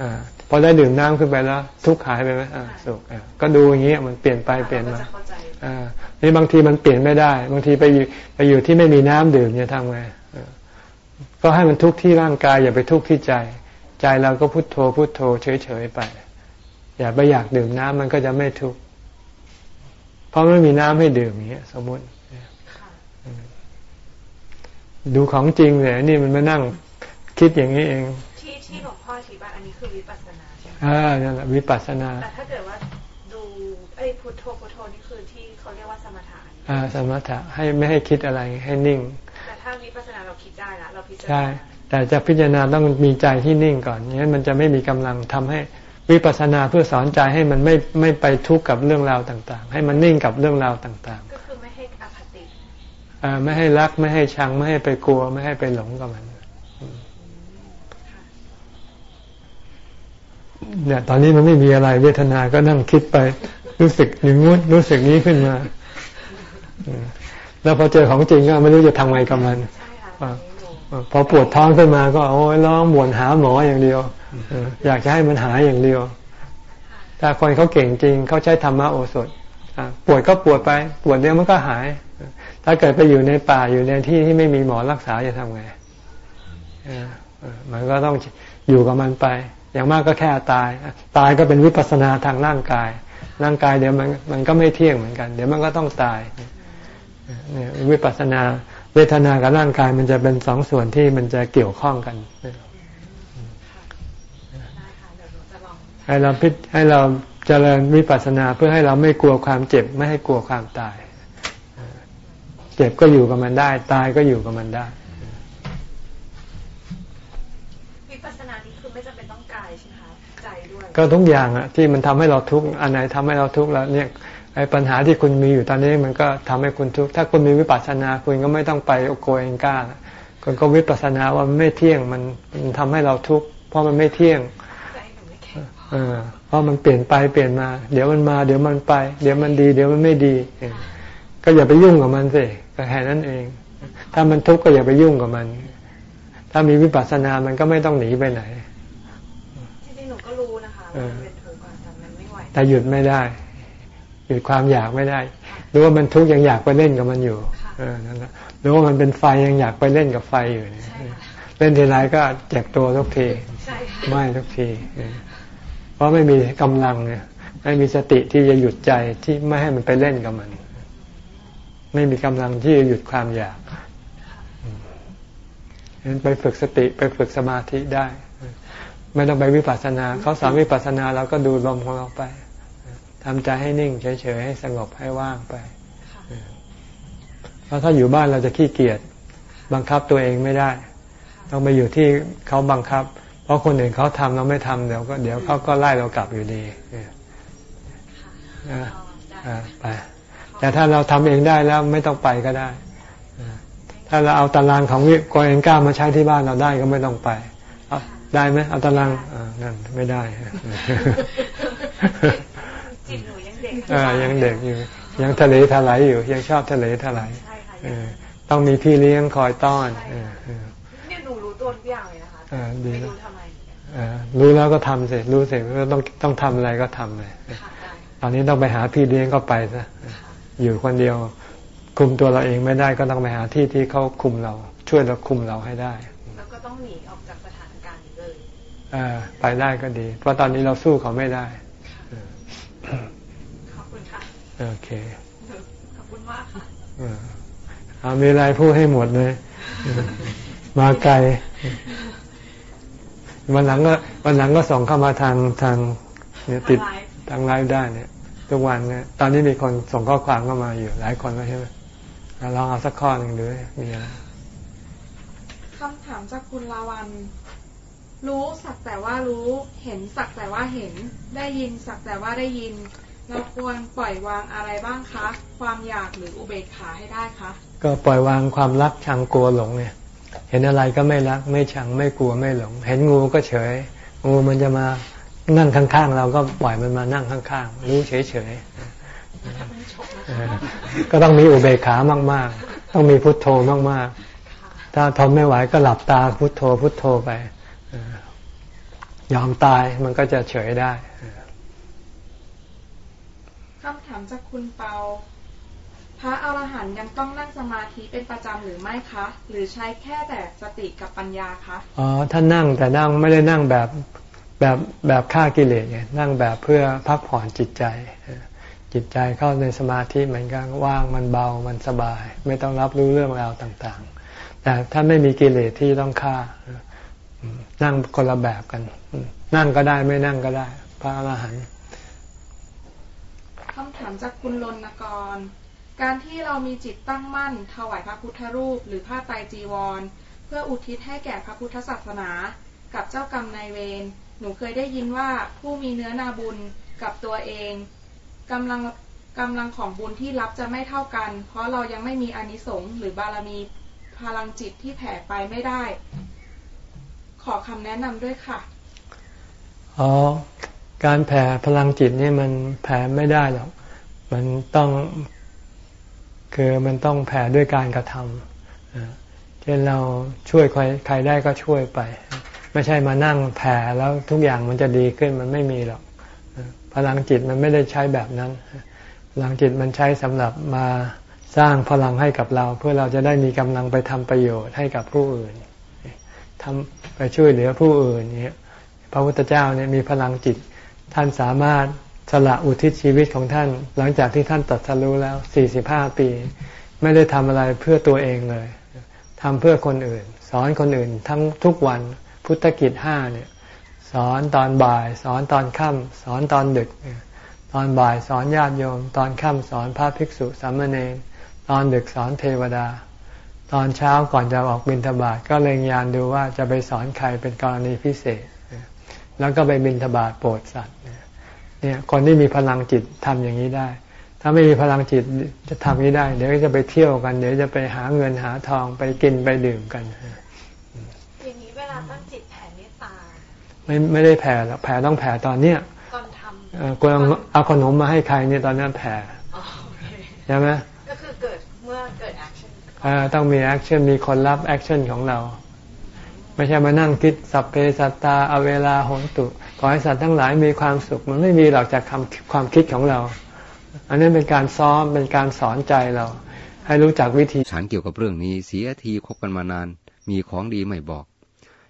อ่า พอได้ดื่มน้ำขึ้นไปแล้ว ทุกข์หายไปไหมอ่าสุขอ่าก็ดูอย่างเงี้ยมันเปลี่ยนไปเปลี่ยนรามาก็จะเข้าใจอ่านี่บางทีมันเปลี่ยนไม่ได้ บางทีไปอยู่ไปอยู่ที่ไม่มีน้ำดื่มจะทำไงอ่าก็ให้มันทุกข์ที่ร่างกายอย่าไปทุกข์ที่ใจ ใจเราก็พุโทโธพุโทโธเฉยๆไป อย่าไปอยากดื่มน้ำมันก็จะไม่ทุกข์เพราะไม่มีน้ำให้ดื่มอย่างเงี้ย สมมติค่ะดูของจริงเลยนี่มันมานั่งคิดอย่างนี้เอง ที่ที่หลวงพ่ออธิบายอันนี้คือวิปัสสนาใช่ไหมอ่านั่นแหละวิปัสสนาแต่ถ้าเกิดว่าดูไอ้พุทโธพุทโธนี่คือที่เขาเรียกว่าสมถะอ่าสมถะให้ไม่ให้คิดอะไรให้นิ่ง แต่ถ้าวิปัสสนาเราคิดได้ละเราพิจารใช่ณาแต่จะพิจารณาต้องมีใจที่นิ่งก่อนอย่างนั้นมันจะไม่มีกำลังทำให้วิปัสสนาเพื่อสอนใจให้มันไม่ไม่ไปทุกข์กับเรื่องราวต่าง ๆ ให้มันนิ่งกับเรื่องราวต่างก็คือไม่ให้อคติๆอ่าไม่ให้รักไม่ให้ชังไม่ให้ไปกลัวไม่ให้ไปหลงกับมัน เนี่ย ตอนนี้มันไม่มีอะไรเวทนาก็นั่งคิดไป รู้สึกอย่างงู้นรู้สึกนี้ขึ้นมา แล้วพอเจอของจริงก็ไม่รู้จะทำไงกับมันอพอปวดท้องขึ้นมาก็โอ้ยร้องบ่นหาหมออย่างเดียวอยากจะให้มันหายอย่างเดียว ถ้าคนเขาเก่งจริงเขาใช้ธรรมะโอสถปวดก็ปวดไป ปวดเดียวมันก็หาย ถ้าเกิดไปอยู่ในป่าอยู่ในที่ที่ไม่มีหมอรักษาจะทำไงมันก็ต้องอยู่กับมันไป อย่างมากก็แค่ตาย ตายก็เป็นวิปัสสนาทางร่างกาย ร่างกายเดี๋ยวมันมันก็ไม่เที่ยงเหมือนกัน เดี๋ยวมันก็ต้องตายเนี่ยวิปัสสนาเวทนากับร่างกายมันจะเป็นสองส่วนที่มันจะเกี่ยวข้องกันให้เราพิจให้เราเจริญวิปัสสนาเพื่อให้เราไม่กลัวความเจ็บ ไม่ให้กลัวความตาย เจ็บก็อยู่กับมันได้ ตายก็อยู่กับมันได้ วิปัสสนานี่คือไม่จำเป็นต้องกายใช่ไหมคะใจด้วย ก็ทุกอย่างอะที่มันทำให้เราทุกข์อันไหนทำให้เราทุกข์แล้วเนี่ยไอ้ปัญหาที่คุณมีอยู่ตอนนี้มันก็ทำให้คุณทุกข์ถ้าคุณมีวิปัสสนาคุณก็ไม่ต้องไปโอโกเองก้าคุณก็วิปัสสนาว่ามันไม่เที่ยงมันมันทำให้เราทุกข์เพราะมันไม่เที่ยงเพราะมันเปลี่ยนไปเปลี่ยนมา เดี๋ยวมันมา เดี๋ยวมันไป เดี๋ยวมันดี เดี๋ยวมันไม่ดี ก็อย่าไปยุ่งกับมันสิก็แค่นั้นเอง ถ้ามันทุกข์ก็อย่าไปยุ่งกับมัน ถ้ามีวิปัสสนามันก็ไม่ต้องหนีไปไหน แต่มันไม่ไหวแต่หยุดไม่ได้ หยุดความอยากไม่ได้รู้ว่ามันทุกข์ยังอยากไปเล่นกับมันอยู่ค่ะเออนั่นแหละรู้ว่ามันเป็นไฟยังอยากไปเล่นกับไฟอยู่เนี่ยใช่ค่ะเล่นทีไรก็เจ็บตัวทุกทีใช่ค่ะไม่ทุกทีเออเพราะไม่มีกำลังเนี่ยไม่มีสติที่จะหยุดใจที่ไม่ให้มันไปเล่นกับมัน ไม่มีกำลังที่จะหยุดความอยากอืมงั้นไปฝึกสติไปฝึกสมาธิได้ ไม่ต้องไปวิปัสสนาเขาสอนวิปัสสนาเราก็ดูลมของเราไปทำใจให้นิ่งเฉยๆให้สงบให้ว่างไปค่ะเพราะถ้าอยู่บ้านเราจะขี้เกียจบังคับตัวเองไม่ได้ ต้องไปอยู่ที่เขาบังคับ เพราะคนอื่นเขาทำเราไม่ทำเดี๋ยวก็เดี๋ยวเขาก็ไล่เรากลับอยู่ดีเออค่ะอ่าเอาได้อ่าไปแต่ถ้าเราทำเองได้แล้วไม่ต้องไปก็ได้อ่าถ้าเราเอาตารางของวิโกเอนก้ามาใช้ที่บ้านเราได้ก็ไม่ต้องไปเอา ได้ไหมเอาตารางอ่านั่นไม่ได้จิตหนูยังเด็กอ่ายังเด็กอยู่ ยังทะเลทลายอยู่ ยังชอบทะเลทลายใช่ค่ะเออต้องมีพี่เลี้ยงคอยต้อนเออเออเนี่ยหนูรู้ตัวทุกอย่างเลยนะคะอ่าดีไม่นะรู้ทำไมเออรู้แล้วก็ทำสิรู้สิว่าต้องต้องทำอะไรก็ทำเลยค่ะได้ตอนนี้ต้องไปหาพี่เลี้ยงก็ไปซะอยู่คนเดียว คุมตัวเราเองไม่ได้ก็ต้องไปหาที่ที่เขาคุมเรา ช่วยเราคุมเราให้ได้ ไปได้ก็ดี เพราะตอนนี้เราสู้เขาไม่ได้ ขอบคุณค่ะ โอเค ขอบคุณมากค่ะเออเอามีอะไรพูดให้หมดเลย มาไกล วันหลังก็วันหลังก็ส่งเข้ามาทางทางเนี่ยติดทางไลฟ์ทางไลฟ์ได้เนี่ยทุกวันเนี่ยตอนนี้มีคนส่งข้อความเข้ามาอยู่ หลายคนแล้วใช่ไหมอะลองเอาสักข้อหนึ่งดูมีอะไรคำถามจากคุณลาวัน รู้สักแต่ว่ารู้ เห็นสักแต่ว่าเห็น ได้ยินสักแต่ว่าได้ยิน เราควรปล่อยวางอะไรบ้างคะ ความอยากหรืออุเบกขาให้ได้คะ ก็ปล่อยวางความรักชังกลัวหลงเนี่ย เห็นอะไรก็ไม่รักไม่ชังไม่กลัวไม่หลง เห็นงูก็เฉย งูมันจะมานั่งข้างๆ เราก็ปล่อยมันมานั่งข้างๆ รู้เฉยๆเออก็ต้องมีอุเบกขามาก ๆ ต้องมีพุทโธมากๆ ถ้าทนไม่ไหวก็หลับตาพุทโธพุทโธไปเออ ยอมตายมันก็จะเฉยได้คำถามจากคุณเปา พระอรหันต์ยังต้องนั่งสมาธิเป็นประจำหรือไม่คะ หรือใช้แค่แต่สติกับปัญญาคะอ๋อถ้านั่งแต่นั่งไม่ได้นั่งแบบแบบแบบฆ่ากิเลสไงนั่งแบบเพื่อพักผ่อนจิตใจเออจิตใจเข้าในสมาธิมันก็ว่างมันเบามันสบาย ไม่ต้องรับรู้เรื่องราวต่างๆ แต่ถ้าไม่มีกิเลสที่ต้องฆ่าเอออืม นั่งคนละแบบกัน นั่งก็ได้ไม่นั่งก็ได้ พระอรหันต์คำถามจากคุณลนกร การที่เรามีจิตตั้งมั่น ถวายพระพุทธรูป หรือผ้าไตรจีวร เพื่ออุทิศให้แก่พระพุทธศาสนา กับเจ้ากรรมนายเวรหนูเคยได้ยินว่าผู้มีเนื้อนาบุญกับตัวเองกำลังกำลังของบุญที่รับจะไม่เท่ากัน เพราะเรายังไม่มีอานิสงส์หรือบารมีพลังจิตที่แผ่ไปไม่ได้ ขอคำแนะนำด้วยค่ะ อ๋อ การแผ่พลังจิตนี่มันแผ่ไม่ได้หรอก มันต้อง คือมันต้องแผ่ด้วยการกระทำเอ่อเช่นเราช่วยใครใครได้ก็ช่วยไป ไม่ใช่มานั่งแผ่แล้วทุกอย่างมันจะดีขึ้นมันไม่มีหรอก พลังจิตมันไม่ได้ใช้แบบนั้น พลังจิตมันใช้สำหรับมาสร้างพลังให้กับเรา เพื่อเราจะได้มีกำลังไปทำประโยชน์ให้กับผู้อื่น ทำไปช่วยเหลือผู้อื่นเนี้ยพระพุทธเจ้าเนี่ยมีพลังจิต ท่านสามารถสละอุทิศชีวิตของท่าน หลังจากที่ท่านตรัสรู้แล้ว 45 ปี ไม่ได้ทำอะไรเพื่อตัวเองเลยทำเพื่อคนอื่น สอนคนอื่นทั้งทุกวันพุทธกิจห้าเนี่ยสอนตอนบ่าย สอนตอนค่ำสอนตอนดึก ตอนบ่ายสอนญาติโยม ตอนค่ำสอนพระภิกษุสามเณรตอนดึกสอนเทวดา ตอนเช้าก่อนจะออกบิณฑบาตก็เล็งยานดูว่าจะไปสอนใครเป็นกรณีพิเศษ แล้วก็ไปบิณฑบาตโปรดสัตว์เนี่ยคนที่มีพลังจิตทำอย่างนี้ได้ ถ้าไม่มีพลังจิตจะทำนี้ได้ เดี๋ยวจะไปเที่ยวกัน เดี๋ยวจะไปหาเงินหาทองไปกินไปดื่มกันอย่างนี้เวลาตั้งจิตแผ่เมตตาไม่ไม่ได้แผ่หรอกแผ่ต้องแผ่ตอนเนี้ยตอนทเอ่อคุณเอาเอาขนมมาให้ใครเนี่ยตอนนั้นแผ่ำอ๋อโอเคใช่ไหมก็คือเกิดเมื่อเกิดแอคชั่นเอ่อ ต้องมี action มีคนรับ action ของเรา ไม่ใช่มานั่งคิดสัพเพสัตตาเอาเวลาโหนตุ ขอให้สัตว์ทั้งหลายมีความสุข มันไม่มีหรอกจากคำความคิดของเรา อันนี้เป็นการซ้อมเป็นการสอนใจเรา ให้รู้จักวิธี ฉันเกี่ยวกับเรื่องนี้เสียทีคบกันมานาน มีของดีไม่บอก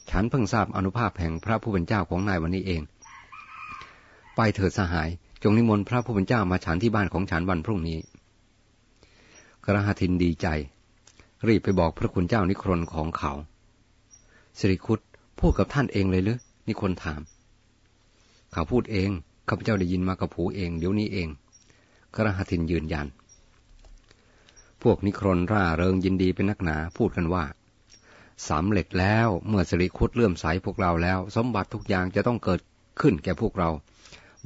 ฉันเพิ่งทราบอนุภาพแห่งพระผู้เป็นเจ้าของนายวันนี้เอง ไปเถิดสหายจงนิมนต์พระผู้เป็นเจ้ามาฉันที่บ้านของฉันวันพรุ่งนี้กระหทินดีใจ รีบไปบอกพระคุณเจ้านิครนของเขา สิริคุตพูดกับท่านเองเลยหรือนิคนถาม เขาพูดเองข้าพเจ้าได้ยินมากับผูเอง เดี๋ยวนี้เองกระหทินยืนยัน พวกนิครนร่าเริงยินดีเป็นนักหนาพูดกันว่าสำเร็จแล้วเมื่อสิริคุตเลื่อมใสพวกเราแล้ว สมบัติทุกอย่างจะต้องเกิดขึ้นแก่พวกเรา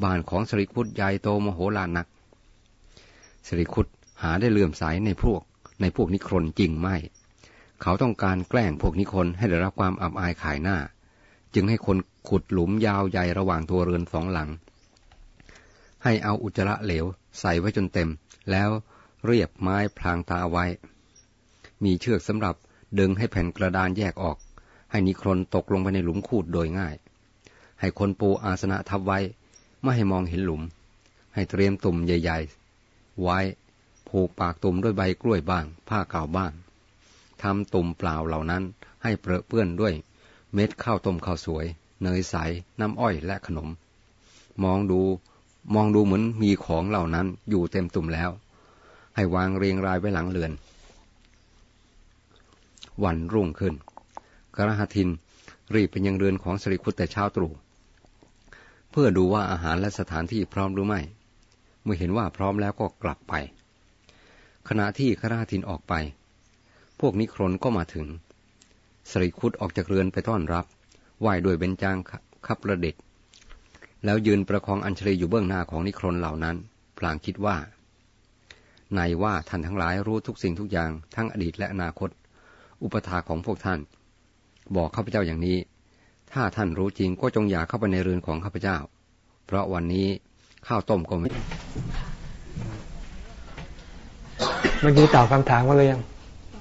บ้านของสิริคุตใหญ่โตมโหฬารนักสิริคุตหาได้เลื่อมใสในพวก ในพวกนิครนจริงไม่ เขาต้องการแกล้งพวกนิครนให้ได้รับความอับอายขายหน้า จึงให้คนขุดหลุมยาวใหญ่ระหว่างตัวเรือนสองหลัง ให้เอาอุจจาระเหลวใส่ไว้จนเต็ม แล้วเรียบไม้พลางตาไว้ มีเชือกสำหรับดึงให้แผ่นกระดานแยกออก ให้นิครนตกลงไปในหลุมคูดโดยง่าย ให้คนปูอาสนะทับไว้ ไม่ให้มองเห็นหลุม ให้เตรียมตุ่มใหญ่ ๆ ไว้ ผูกปากตุ่มด้วยใบกล้วยบ้าง ผ้าเก่าบ้างทำตุ่มเปล่าเหล่านั้นให้เปรอะเปื้อนด้วย เม็ดข้าวต้มข้าวสวย เนยใส น้ำอ้อยและขนม มองดู มองดูเหมือนมีของเหล่านั้นอยู่เต็มตุ่มแล้ว ให้วางเรียงรายไว้หลังเรือน วันรุ่งขึ้น กระหทินรีบไปยังเรือนของสริคุตแต่เช้าตรู่เพื่อดูว่าอาหารและสถานที่พร้อมหรือไม่ เมื่อเห็นว่าพร้อมแล้วก็กลับไป ขณะที่คราทินออกไป พวกนิครนก็มาถึง สริคุตออกจากเรือนไปต้อนรับ ไหว้ด้วยเบญจางคับประเด็จแล้วยืนประคองอัญชลีอยู่เบื้องหน้าของนิครนเหล่านั้น พลางคิดว่า ในว่าท่านทั้งหลายรู้ทุกสิ่งทุกอย่างทั้งอดีตและอนาคต อุปถาของพวกท่าน บอกข้าพเจ้าอย่างนี้ ถ้าท่านรู้จริงก็จงอย่าเข้าไปในเรือนของข้าพเจ้า เพราะวันนี้ข้าวต้มก็ไม่ เมื่อกี้ตอบคำถามก็เลยยัง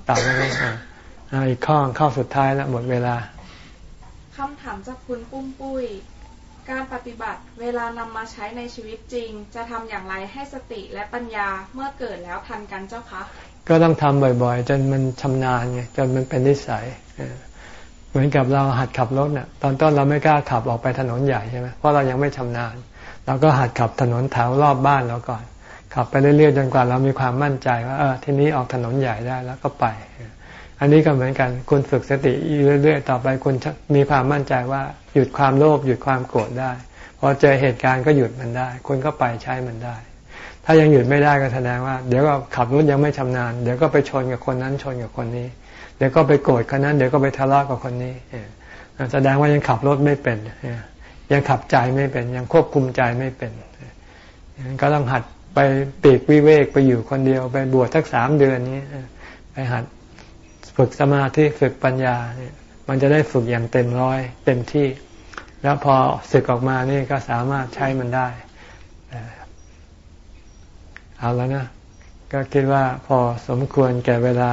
ตอบแล้วไหมอ่าอ่าอีกข้อข้อสุดท้ายแล้วหมดเวลาคำถามจากคุณปุ้มปุ้ย การปฏิบัติเวลานำมาใช้ในชีวิตจริง จะทำอย่างไรให้สติและปัญญาเมื่อเกิดแล้วทันกันเจ้าคะ ก็ต้องทำบ่อยๆ จนมันชำนาญไงจนมันเป็นนิสัยเออเหมือนกับเราหัดขับรถเนี่ยตอนต้นเราไม่กล้าขับออกไปถนนใหญ่ใช่ไหมเพราะเรายังไม่ชำนาญ เราก็หัดขับถนนแถวรอบบ้านเราก่อน ขับไปเรื่อยๆจนกว่าเรามีความมั่นใจว่าเออทีนี้ออกถนนใหญ่ได้แล้วก็ไป อันนี้ก็เหมือนกันคุณฝึกสติเรื่อยๆต่อไปคุณมีความมั่นใจว่าหยุดความโลภหยุดความโกรธได้พอเจอเหตุการณ์ก็หยุดมันได้ คุณก็ไปใช้มันได้ ถ้ายังหยุดไม่ได้ก็แสดงว่า เดี๋ยวก็ขับรถยังไม่ชำนาญ เดี๋ยวก็ไปชนกับคนนั้นชนกับคนนี้ เดี๋ยวก็ไปโกรธคนนั้น เดี๋ยวก็ไปทะเลาะกับคนนี้แสดงว่ายังขับรถไม่เป็นยังขับใจไม่เป็น ยังควบคุมใจไม่เป็นก็ต้องหัด ไปปีกวิเวกไปอยู่คนเดียว ไปบวชสักสามเดือนนี้ไปหัดฝึกสมาธิฝึกปัญญาเนี่ย มันจะได้ฝึกอย่างเต็มร้อยเต็มที่ แล้วพอศึกออกมานี่ก็สามารถใช้มันได้เอ่อเอาแล้วนะ ก็คิดว่าพอสมควรแก่เวลา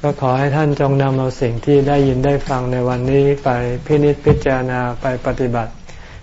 ก็ขอให้ท่านจงนำเอาสิ่งที่ได้ยินได้ฟังในวันนี้ไปพินิจพิจารณาไปปฏิบัติ